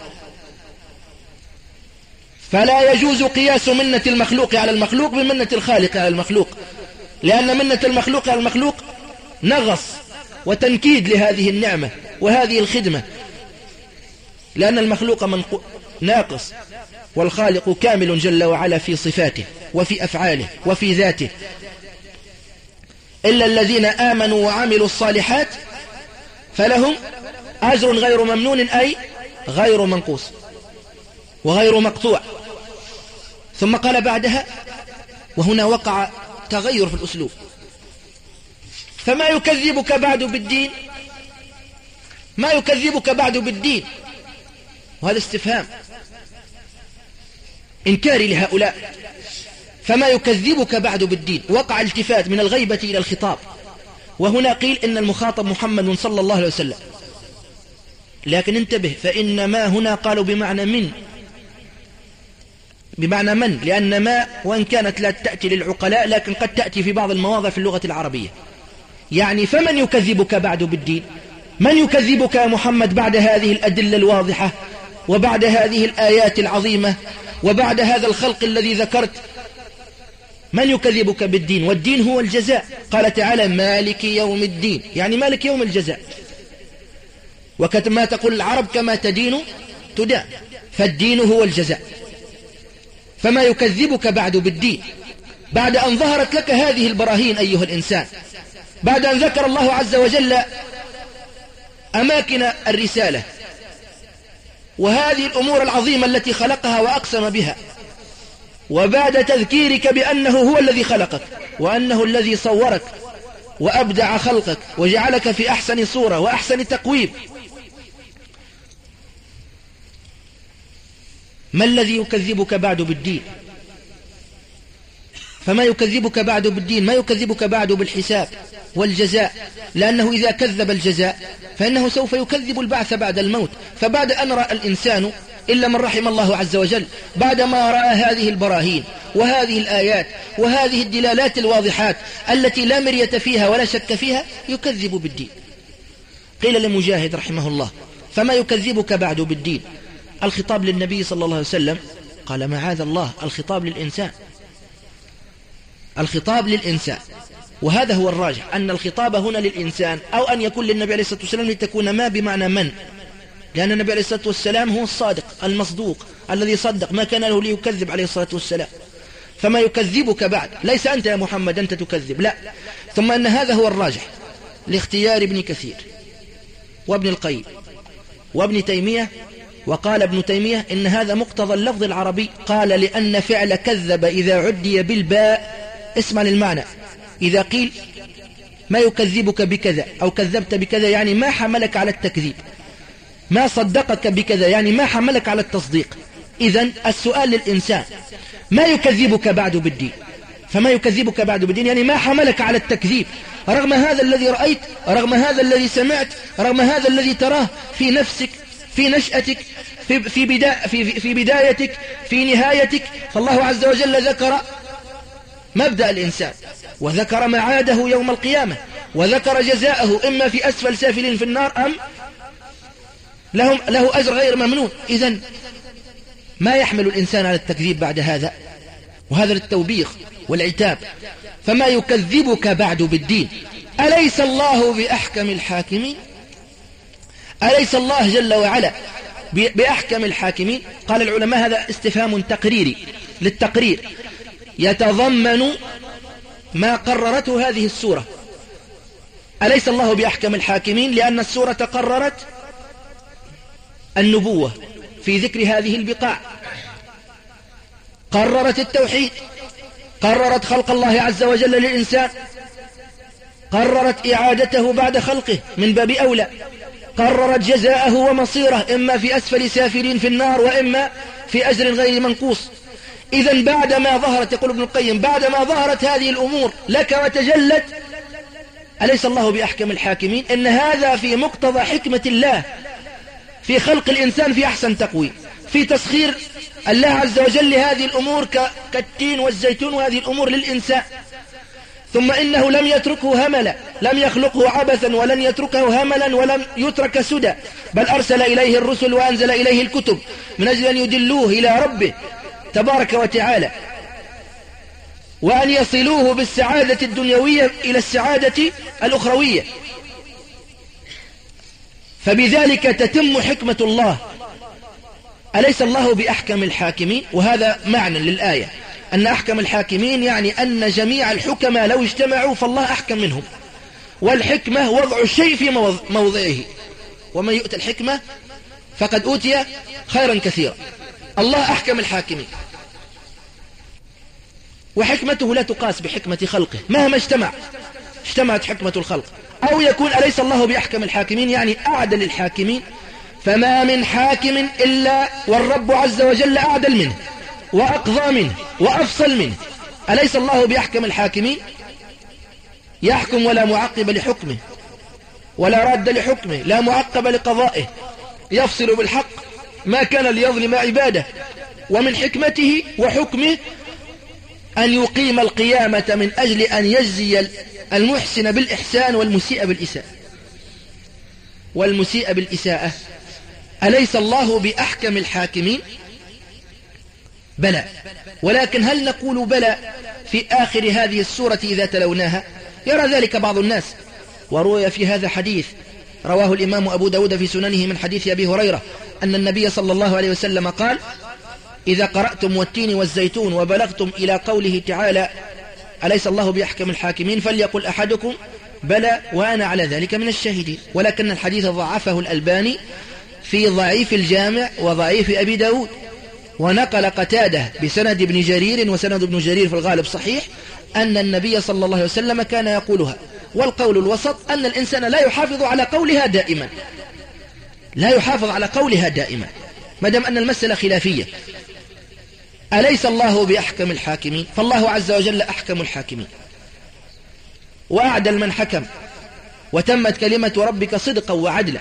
فلا يجوز قياس منة المخلوق على المخلوق بمنة الخالق على المخلوق. لأن منة المخلوق على المخلوق نغص وتنكيد لهذه النعمة وهذه الخدمة. لأن المخلوق ناقص والخالق كامل جل وعلا في صفاته وفي أفعاله وفي ذاته. إلا الذين آمنوا وعملوا الصالحات فلهم أجر غير ممنون أي غير منقوص وغير مقطوع. ثم قال بعدها وهنا وقع تغير في الأسلوب. فما يكذبك بعد بالدين؟ ما يكذبك بعد بالدين؟ وهذا استفهام. إنكاري لهؤلاء. فما يكذبك بعد بالدين؟ وقع التفات من الغيبة إلى الخطاب. وهنا قيل إن المخاطب محمد صلى الله عليه وسلم. لكن انتبه فإن ما هنا قالوا بمعنى من؟ بمعنى من؟ لأن ما وإن كانت لا تأتي للعقلاء لكن قد تأتي في بعض المواضع في اللغة العربية. يعني فمن يكذبك بعد بالدين؟ من يكذبك يا محمد بعد هذه الأدلة الواضحة؟ وبعد هذه الآيات العظيمة؟ وبعد هذا الخلق الذي ذكرت؟ من يكذبك بالدين؟ والدين هو الجزاء. قال تعالى مالك يوم الدين. يعني مالك يوم الجزاء. وكما تقول العرب كما تدين تدان. فالدين هو الجزاء. فما يكذبك بعد بالدين. بعد أن ظهرت لك هذه البراهين أيها الإنسان. بعد أن ذكر الله عز وجل أماكن الرسالة. وهذه الأمور العظيمة التي خلقها وأقسم بها. وبعد تذكيرك بأنه هو الذي خلقك وأنه الذي صورك وأبدع خلقك وجعلك في أحسن صورة وأحسن تقويم. ما الذي يكذبك بعد بالدين؟ فما يكذبك بعد بالدين؟ ما يكذبك بعد بالحساب والجزاء؟ لأنه إذا كذب الجزاء فإنه سوف يكذب البعث بعد الموت. فبعد أن رأى الإنسان إلا من رحم الله عز وجل بعدما رأى هذه البراهين وهذه الآيات وهذه الدلالات الواضحات التي لا مرية فيها ولا شك فيها يكذب بالدين. قيل لمجاهد رحمه الله فما يكذبك بعد بالدين؟ الخطاب للنبي صلى الله عليه وسلم. قال معاذ الله الخطاب للإنسان. الخطاب للإنسان. وهذا هو الراجح أن الخطاب هنا للإنسان أو أن يكون للنبي عليه الصلاة والسلام لتكون ما بمعنى من؟ لأن النبي عليه الصلاة والسلام هو الصادق المصدوق الذي صدق ما كان له ليكذب عليه الصلاة والسلام. فما يكذبك بعد؟ ليس أنت يا محمد أنت تكذب لا. ثم أن هذا هو الراجح لاختيار ابن كثير وابن القيم وابن تيمية وقال ابن تيمية إن هذا مقتضى اللفظ العربي. قال لأن فعل كذب إذا عدي بالباء. اسمع للمعنى. إذا قيل ما يكذبك بكذا أو كذبت بكذا يعني ما حملك على التكذيب. ما صدقك بكذا يعني ما حملك على التصديق. إذا السؤال للإنسان. ما يكذبك بعد بالدين؟ فما يكذبك بعد بالدين يعني ما حملك على التكذيب. رغم هذا الذي رأيت رغم هذا الذي سمعت رغم هذا الذي تراه في نفسك في نشأتك في, في, بدا في, في بدايتك في نهايتك فالله عز وجل ذكر مبدأ الإنسان وذكر معاده يوم القيامة وذكر جزاءه إما في أسفل سافلين في النار أم لهم له أجر غير ممنون. إذا ما يحمل الإنسان على التكذيب بعد هذا؟ وهذا للتوبيخ والعتاب. فما يكذبك بعد بالدين؟ أليس الله بأحكم الحاكمين؟ أليس الله جل وعلا بأحكم الحاكمين؟ قال العلماء هذا استفهام تقريري للتقرير. يتضمن ما قررته هذه السورة. أليس الله بأحكم الحاكمين؟ لأن السورة قررت النبوة في ذكر هذه البقاع. قررت التوحيد. قررت خلق الله عز وجل للإنسان. قررت إعادته بعد خلقه من باب أولى. قررت جزاءه ومصيره إما في أسفل سافلين في النار وإما في أجر غير منقوص. إذا بعدما ظهرت يقول ابن القيم بعدما ظهرت هذه الأمور لك وتجلت أليس الله بأحكم الحاكمين؟ إن هذا في مقتضى حكمة الله في خلق الإنسان في أحسن تقويم في تسخير الله عز وجل هذه الأمور كالتين والزيتون وهذه الأمور للإنسان. ثم إنه لم يتركه هملا لم يخلقه عبثا ولن يتركه هملا ولم يترك سدى. بل أرسل إليه الرسل وأنزل إليه الكتب من أجل أن يدلوه إلى ربه تبارك وتعالى. وأن يصلوه بالسعادة الدنيوية إلى السعادة الأخروية. فبذلك تتم حكمة الله. أليس الله بأحكم الحاكمين؟ وهذا معنى للآية. أن أحكم الحاكمين يعني أن جميع الحكماء لو اجتمعوا فالله أحكم منهم. والحكمة وضع الشيء في موضعه. ومن يؤتى الحكمة فقد أوتي خيرا كثيرا. الله أحكم الحاكمين. وحكمته لا تقاس بحكمة خلقه. مهما اجتمع اجتمعت حكمة الخلق. أو يكون أليس الله بأحكم الحاكمين؟ يعني أعدل الحاكمين فما من حاكم إلا والرب عز وجل أعدل منه. وأقضى منه وأفصل منه. أليس الله بأحكم الحاكمين؟ يحكم ولا معقب لحكمه ولا راد لحكمه لا معقب لقضائه. يفصل بالحق ما كان ليظلم عباده ومن حكمته وحكمه أن يقيم القيامة من أجل أن يجزي المحسن بالإحسان والمسيء بالإساءة. والمسيء بالإساءة. أليس الله بأحكم الحاكمين؟ بلى. ولكن هل نقول بلى في آخر هذه السورة إذا تلوناها؟ يرى ذلك بعض الناس. وروي في هذا حديث رواه الإمام أبو داود في سننه من حديث أبي هريرة أن النبي صلى الله عليه وسلم قال إذا قرأتم والتين والزيتون وبلغتم إلى قوله تعالى أليس الله بأحكم الحاكمين؟ فليقل أحدكم بلى وأنا على ذلك من الشاهدين. ولكن الحديث ضعفه الألباني في ضعيف الجامع وضعيف أبي داود. ونقل قتادة بسند ابن جرير وسند ابن جرير في الغالب صحيح أن النبي صلى الله عليه وسلم كان يقولها والقول الوسط أن الإنسان لا يحافظ على قولها دائما. لا يحافظ على قولها دائما ما دام أن المسألة خلافية. أليس الله بأحكم الحاكمين؟ فالله عز وجل أحكم الحاكمين. وأعدل من حكم وتمت كلمة ربك صدقا وعدلا.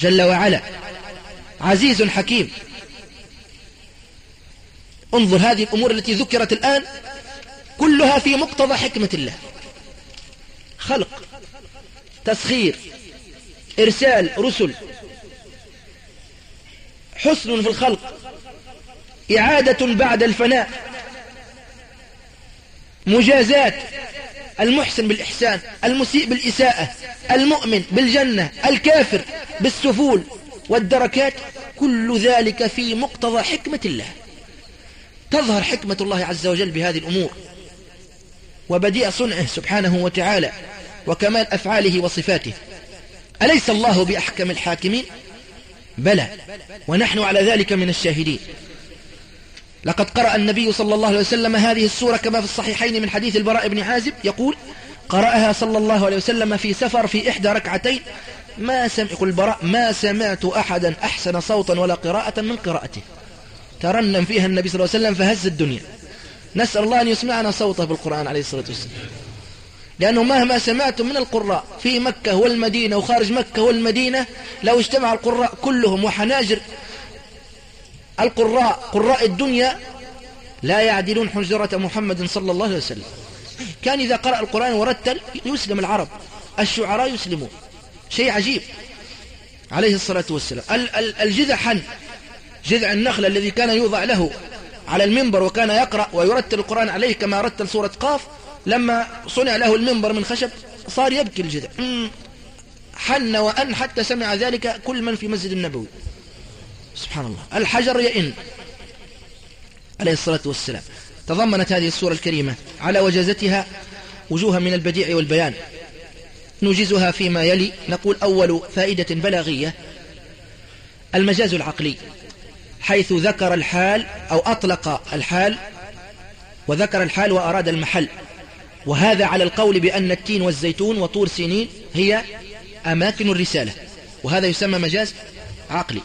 جل وعلا عزيز حكيم. انظر هذه الأمور التي ذكرت الآن كلها في مقتضى حكمة الله. خلق تسخير إرسال رسل. حسن في الخلق إعادة بعد الفناء مجازات المحسن بالإحسان المسيء بالإساءة المؤمن بالجنة الكافر بالسفول والدركات كل ذلك في مقتضى حكمة الله. تظهر حكمة الله عز وجل بهذه الأمور وبديع صنعه سبحانه وتعالى وكمال أفعاله وصفاته. أليس الله بأحكم الحاكمين؟ بلى ونحن على ذلك من الشاهدين. لقد قرأ النبي صلى الله عليه وسلم هذه السورة كما في الصحيحين من حديث البراء بن عازب يقول قرأها صلى الله عليه وسلم في سفر في إحدى ركعتين ما سمع البراء ما سمعت أحدا أحسن صوتا ولا قراءة من قراءته. ترنم فيها النبي صلى الله عليه وسلم فهز الدنيا. نسأل الله أن يسمعنا صوته بالقرآن عليه الصلاة والسلام. لأنه مهما سمعتم من القراء في مكة والمدينة وخارج مكة والمدينة لو اجتمع القراء كلهم وحناجر القراء قراء الدنيا لا يعدلون حجرة محمد صلى الله عليه وسلم. كان إذا قرأ القرآن ورتل يسلم العرب الشعراء يسلمون. شيء عجيب. عليه الصلاة والسلام. الجذع جذع النخل الذي كان يوضع له على المنبر وكان يقرأ ويرتل القرآن عليه كما رتل سورة قاف لما صنع له المنبر من خشب صار يبكي الجذع. حن وأن حتى سمع ذلك كل من في مسجد النبوي. سبحان الله. الحجر يئن عليه الصلاة والسلام. تضمنت هذه السورة الكريمة على وجازتها وجوها من البديع والبيان. نوجزها فيما يلي نقول أول فائدة بلاغية المجاز العقلي. حيث ذكر الحال أو أطلق الحال وذكر الحال وأراد المحل. وهذا على القول بأن التين والزيتون وطور سينين هي أماكن الرسالة. وهذا يسمى مجاز عقلي.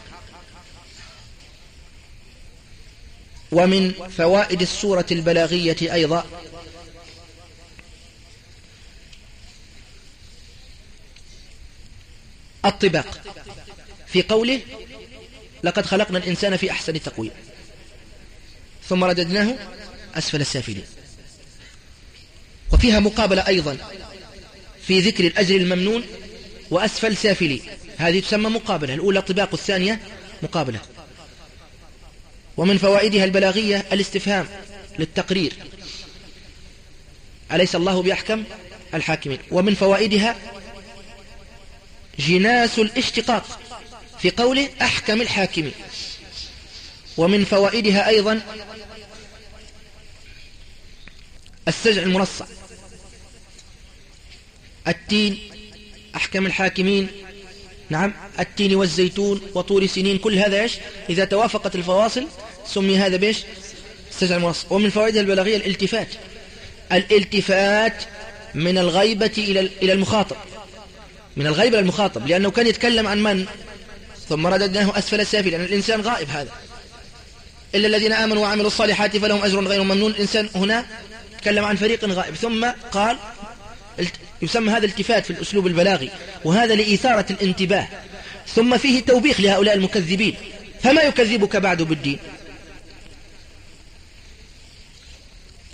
ومن فوائد السورة البلاغية أيضا الطباق. في قوله لقد خلقنا الإنسان في أحسن تقويم. ثم رددناه أسفل السافلين. وفيها مقابلة أيضا في ذكر الأجر الممنون وأسفل سافلي هذه تسمى مقابلة الأولى طباق الثانية مقابلة. ومن فوائدها البلاغية الاستفهام للتقرير. أليس الله بأحكم الحاكمين؟ ومن فوائدها جناس الاشتقاق. في قوله أحكم الحاكمين ومن فوائدها أيضا السجع المرصع التين أحكم الحاكمين. نعم التين والزيتون وطور سنين كل هذا إيش؟ إذا توافقت الفواصل سمي هذا بإيش؟ السجع المرصع ومن فوائدها البلاغية الالتفات. الالتفات من الغيبة إلى إلى المخاطب. من الغيبة إلى المخاطب لأنه كان يتكلم عن من؟ ثم رددناه أسفل السافل لأن الإنسان غائب هذا. إلا الذين آمنوا وعملوا الصالحات فلهم أجر غير ممنون. الإنسان هنا تكلم عن فريق غائب. ثم قال يسمى هذا التفات في الأسلوب البلاغي وهذا لإثارة الانتباه. ثم فيه توبيخ لهؤلاء المكذبين. فما يكذبك بعد بالدين؟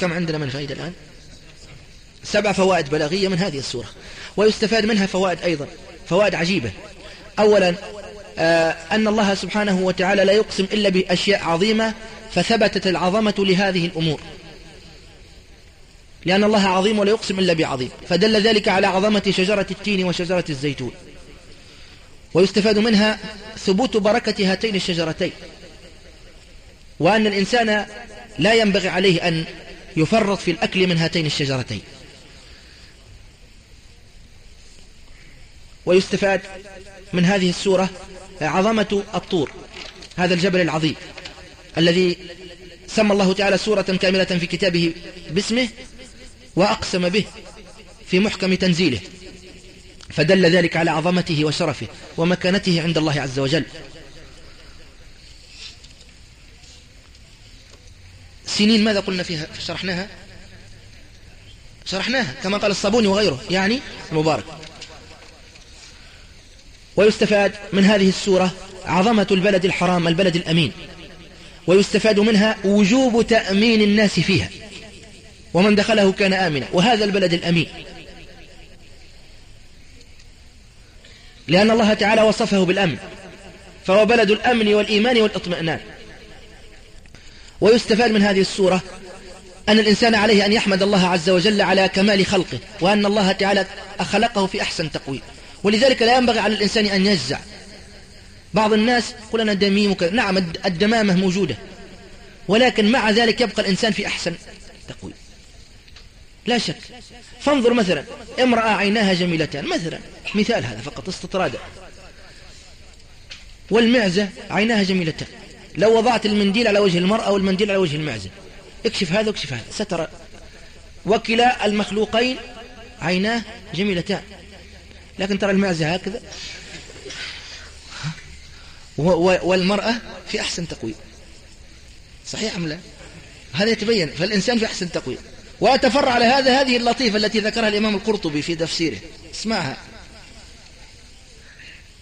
كم عندنا من فائدة الآن؟ سبع فوائد بلاغية من هذه السورة. ويستفاد منها فوائد أيضا فوائد عجيبة. أولا أن الله سبحانه وتعالى لا يقسم إلا بأشياء عظيمة فثبتت العظمة لهذه الأمور. لأن الله عظيم ولا يقسم إلا بعظيم. فدل ذلك على عظمة شجرة التين وشجرة الزيتون. ويستفاد منها ثبوت بركة هاتين الشجرتين. وأن الإنسان لا ينبغي عليه أن يفرط في الأكل من هاتين الشجرتين. ويستفاد من هذه السورة عظمة الطور هذا الجبل العظيم الذي سمى الله تعالى سورة كاملة في كتابه باسمه وأقسم به في محكم تنزيله فدل ذلك على عظمته وشرفه ومكانته عند الله عز وجل. سنين ماذا قلنا فيها؟ شرحناها؟ شرحناها كما قال الصابوني وغيره يعني المبارك. ويستفاد من هذه السورة عظمة البلد الحرام البلد الأمين. ويستفاد منها وجوب تأمين الناس فيها. ومن دخله كان آمنا. وهذا البلد الأمين. لأن الله تعالى وصفه بالأمن. فهو بلد الأمن والإيمان والإطمئنان. ويستفاد من هذه السورة أن الإنسان عليه أن يحمد الله عز وجل على كمال خلقه وأن الله تعالى خلقه في أحسن تقويم. ولذلك لا ينبغي على الإنسان أن يجزع. بعض الناس يقول أنا دميم وكذا نعم الدمامة موجودة. ولكن مع ذلك يبقى الإنسان في أحسن تقويم. لا شك. فانظر مثلا امرأة عيناها جميلتان. مثلا مثال هذا فقط استطرادا والمعزة عيناها جميلتان. لو وضعت المنديل على وجه المرأة والمنديل على وجه المعزة. اكشف هذا واكشف هذا. سترى. وكلا المخلوقين عيناه جميلتان. لكن ترى المعزة هكذا. والمرأة في أحسن تقويم. صحيح أم لا؟ هذا يتبين فالإنسان في أحسن تقويم. وأتفرع على هذا هذه اللطيفة التي ذكرها الإمام القرطبي في تفسيره. اسمعها.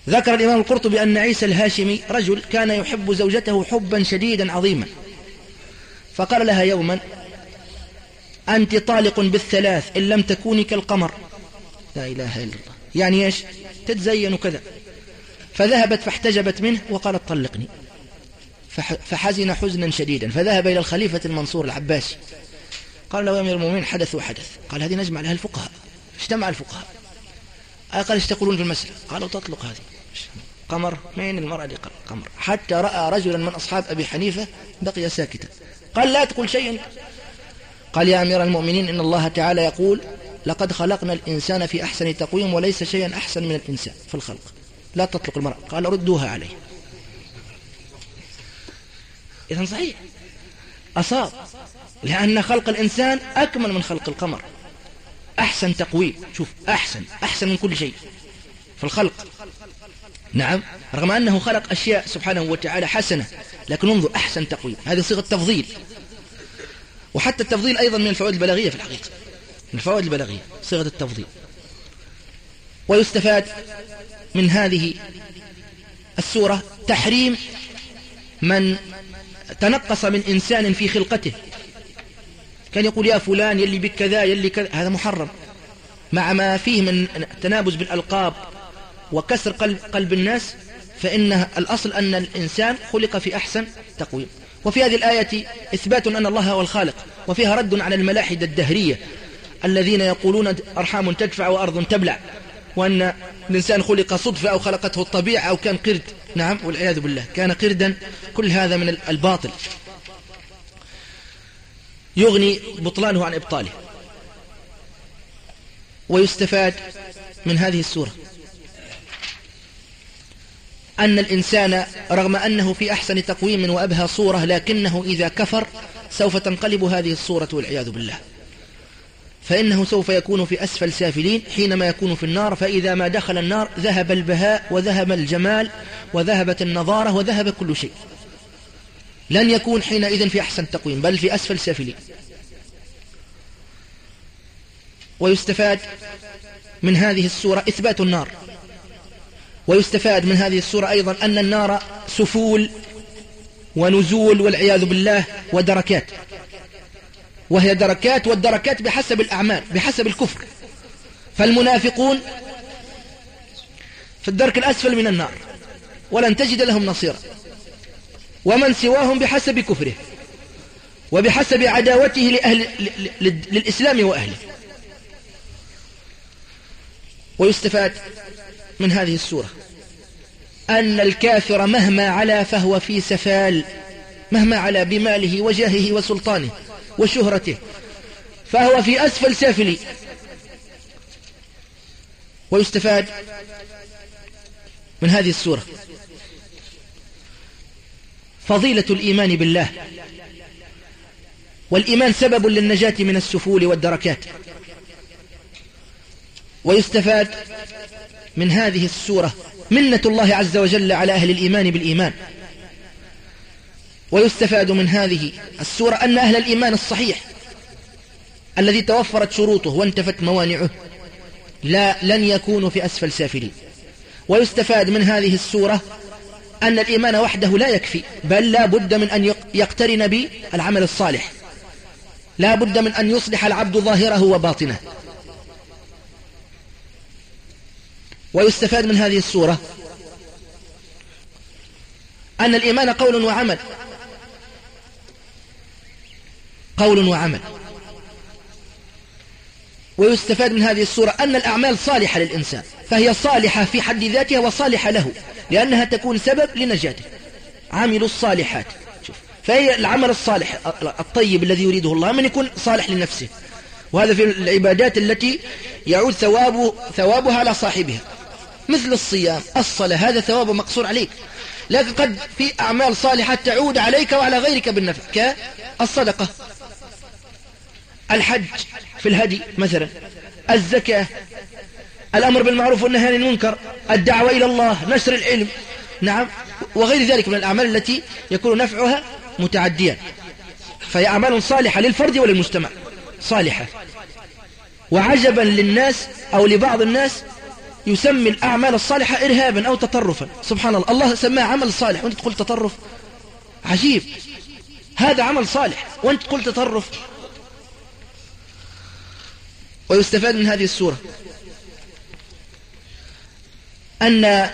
ذكر الإمام القرطبي أن عيسى الهاشمي رجل كان يحب زوجته حبا شديدا عظيما. فقال لها يوما أنت طالق بالثلاث إن لم تكوني كالقمر. لا إله إلا الله. يعني إيش؟ تتزين كذا فذهبت فاحتجبت منه وقالت طلقني. فحزن حزنا شديدا. فذهب إلى الخليفة المنصور العباسي. قال له يا أمير المؤمنين حدث وحدث. قال هذه نجمع لها الفقهاء. اجتمع الفقهاء. قال إيش تقولون في المسألة؟ قالوا تطلق هذه. قمر. مين المرأة دي قمر. حتى رأى رجلا من أصحاب أبي حنيفة بقي ساكتا. قال لا تقول شيئا قال يا أمير المؤمنين إن الله تعالى يقول لقد خلقنا الإنسان في أحسن تقويم وليس شيئا أحسن من الإنسان في الخلق. لا تطلق المرأة. قال ردوها عليه. إذا صحيح. أصاب. لأن خلق الإنسان أكمل من خلق القمر. أحسن تقويم. شوف أحسن. أحسن من كل شيء في الخلق. نعم. رغم أنه خلق أشياء سبحانه وتعالى حسنة لكن انظر أحسن تقويم. هذه صيغة تفضيل. وحتى التفضيل أيضا من الفوائد البلاغية في الحقيقة. الفوائد البلاغية صيغة التفضيل. ويستفاد من هذه السورة تحريم من تنقص من إنسان في خلقته. كان يقول يا فلان يلي بك كذا يلي كذا. هذا محرم. مع ما فيه من تنابز بالألقاب وكسر قلب, قلب الناس فإن الأصل أن الإنسان خلق في أحسن تقويم. وفي هذه الآية إثبات أن الله هو الخالق وفيها رد على الملاحدة الدهرية الذين يقولون أرحام تدفع وأرض تبلع وأن الإنسان خلق صدفة أو خلقته الطبيعة أو كان قرد. نعم والعياذ بالله كان قردا. كل هذا من الباطل. يغني بطلانه عن إبطاله. ويستفاد من هذه السورة. أن الإنسان رغم أنه في أحسن تقويم وأبهى صورة لكنه إذا كفر سوف تنقلب هذه الصورة والعياذ بالله. فإنه سوف يكون في أسفل سافلين حينما يكون في النار فإذا ما دخل النار ذهب البهاء وذهب الجمال وذهبت النظارة وذهب كل شيء. لن يكون حينئذ في أحسن تقويم بل في أسفل سافلين. ويستفاد من هذه السورة إثبات النار. ويستفاد من هذه السورة أيضا أن النار سفول ونزول والعياذ بالله ودركات. وهي دركات والدركات بحسب الأعمال بحسب الكفر. فالمنافقون في الدرك الأسفل من النار ولن تجد لهم نصيرا. ومن سواهم بحسب كفره وبحسب عداوته لأهل للإسلام وأهله. ويستفاد من هذه السورة أن الكافر مهما علا فهو في سفال مهما علا بماله وجاهه وسلطانه. وشهرته. فهو في أسفل سافلي. ويستفاد من هذه السورة فضيلة الإيمان بالله. والإيمان سبب للنجاة من السفول والدركات. ويستفاد من هذه السورة منة الله عز وجل على أهل الإيمان بالإيمان. ويستفاد من هذه السورة أن أهل الإيمان الصحيح الذي توفرت شروطه وانتفت موانعه لا لن يكونوا في أسفل سافلين. ويستفاد من هذه السورة أن الإيمان وحده لا يكفي بل لا بد من أن يقترن بالعمل الصالح. لا بد من أن يصلح العبد ظاهره وباطنه. ويستفاد من هذه السورة أن الإيمان قول وعمل. قول وعمل. ويستفاد من هذه السورة أن الأعمال صالحة للإنسان فهي صالحة في حد ذاتها وصالحة له لأنها تكون سبب لنجاته. عملوا الصالحات فهي العمل الصالح الطيب الذي يريده الله من يكون صالح لنفسه. وهذا في العبادات التي يعود ثواب ثوابها على صاحبها. مثل الصيام الصلاة هذا ثواب مقصور عليك. لكن قد في أعمال صالحة تعود عليك وعلى غيرك بالنفع كالصدقة. الحج في الهدي مثلا الزكاة الأمر بالمعروف والنهي عن المنكر الدعوة إلى الله نشر العلم نعم وغير ذلك من الأعمال التي يكون نفعها متعديا. فهي أعمال صالحة للفرد وللمجتمع صالحة. وعجبا للناس أو لبعض الناس يسمي الأعمال الصالحة إرهابا أو تطرفا. سبحان الله الله سماه عمل صالح وأنت تقول تطرف؟ عجيب. هذا عمل صالح وأنت تقول تطرف؟ ويستفاد من هذه السورة. أن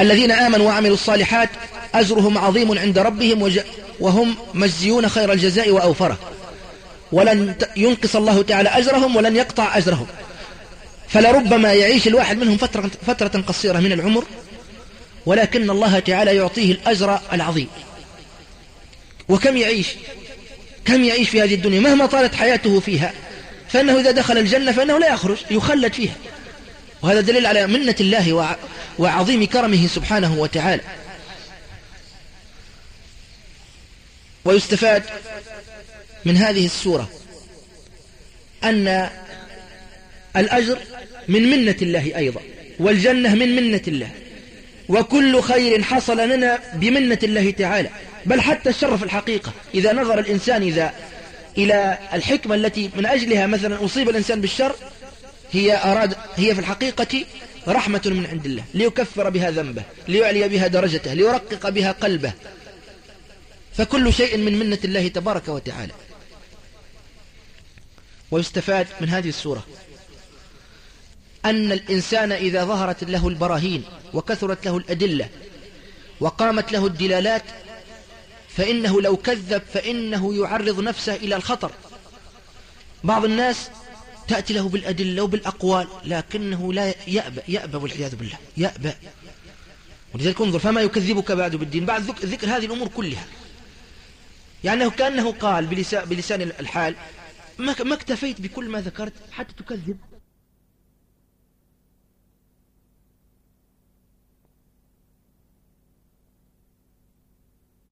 الذين آمنوا وعملوا الصالحات أجرهم عظيم عند ربهم وهم مجزيون خير الجزاء وأوفره. ولن ينقص الله تعالى أجرهم ولن يقطع أجرهم. فلربما يعيش الواحد منهم فترة, فترة قصيرة من العمر ولكن الله تعالى يعطيه الأجر العظيم. وكم يعيش؟ كم يعيش في هذه الدنيا؟ مهما طالت حياته فيها. فإنه إذا دخل الجنة فإنه لا يخرج يخلد فيها. وهذا دليل على منة الله وعظيم كرمه سبحانه وتعالى. ويستفاد من هذه السورة أن الأجر من منة الله أيضا والجنة من منة الله. وكل خير حصل لنا بمنة الله تعالى. بل حتى الشر في الحقيقة. إذا نظر الإنسان إذا إلى الحكمة التي من أجلها مثلا أصيب الإنسان بالشر هي أراد هي في الحقيقة رحمة من عند الله ليكفر بها ذنبه ليعلي بها درجته ليرقق بها قلبه. فكل شيء من منة الله تبارك وتعالى. ويستفاد من هذه السورة أن الإنسان إذا ظهرت له البراهين وكثرت له الأدلة وقامت له الدلالات فإنه لو كذب فإنه يعرض نفسه إلى الخطر. بعض الناس تأتي له بالأدلة وبالأقوال لكنه لا يأبى يأبى والعياذ بالله يأبى. ولذلك انظر فما يكذبك بعد بالدين؟ بعد ذكر هذه الأمور كلها. يعني كأنه قال بلسان, بلسان الحال ما اكتفيت بكل ما ذكرت حتى تكذب؟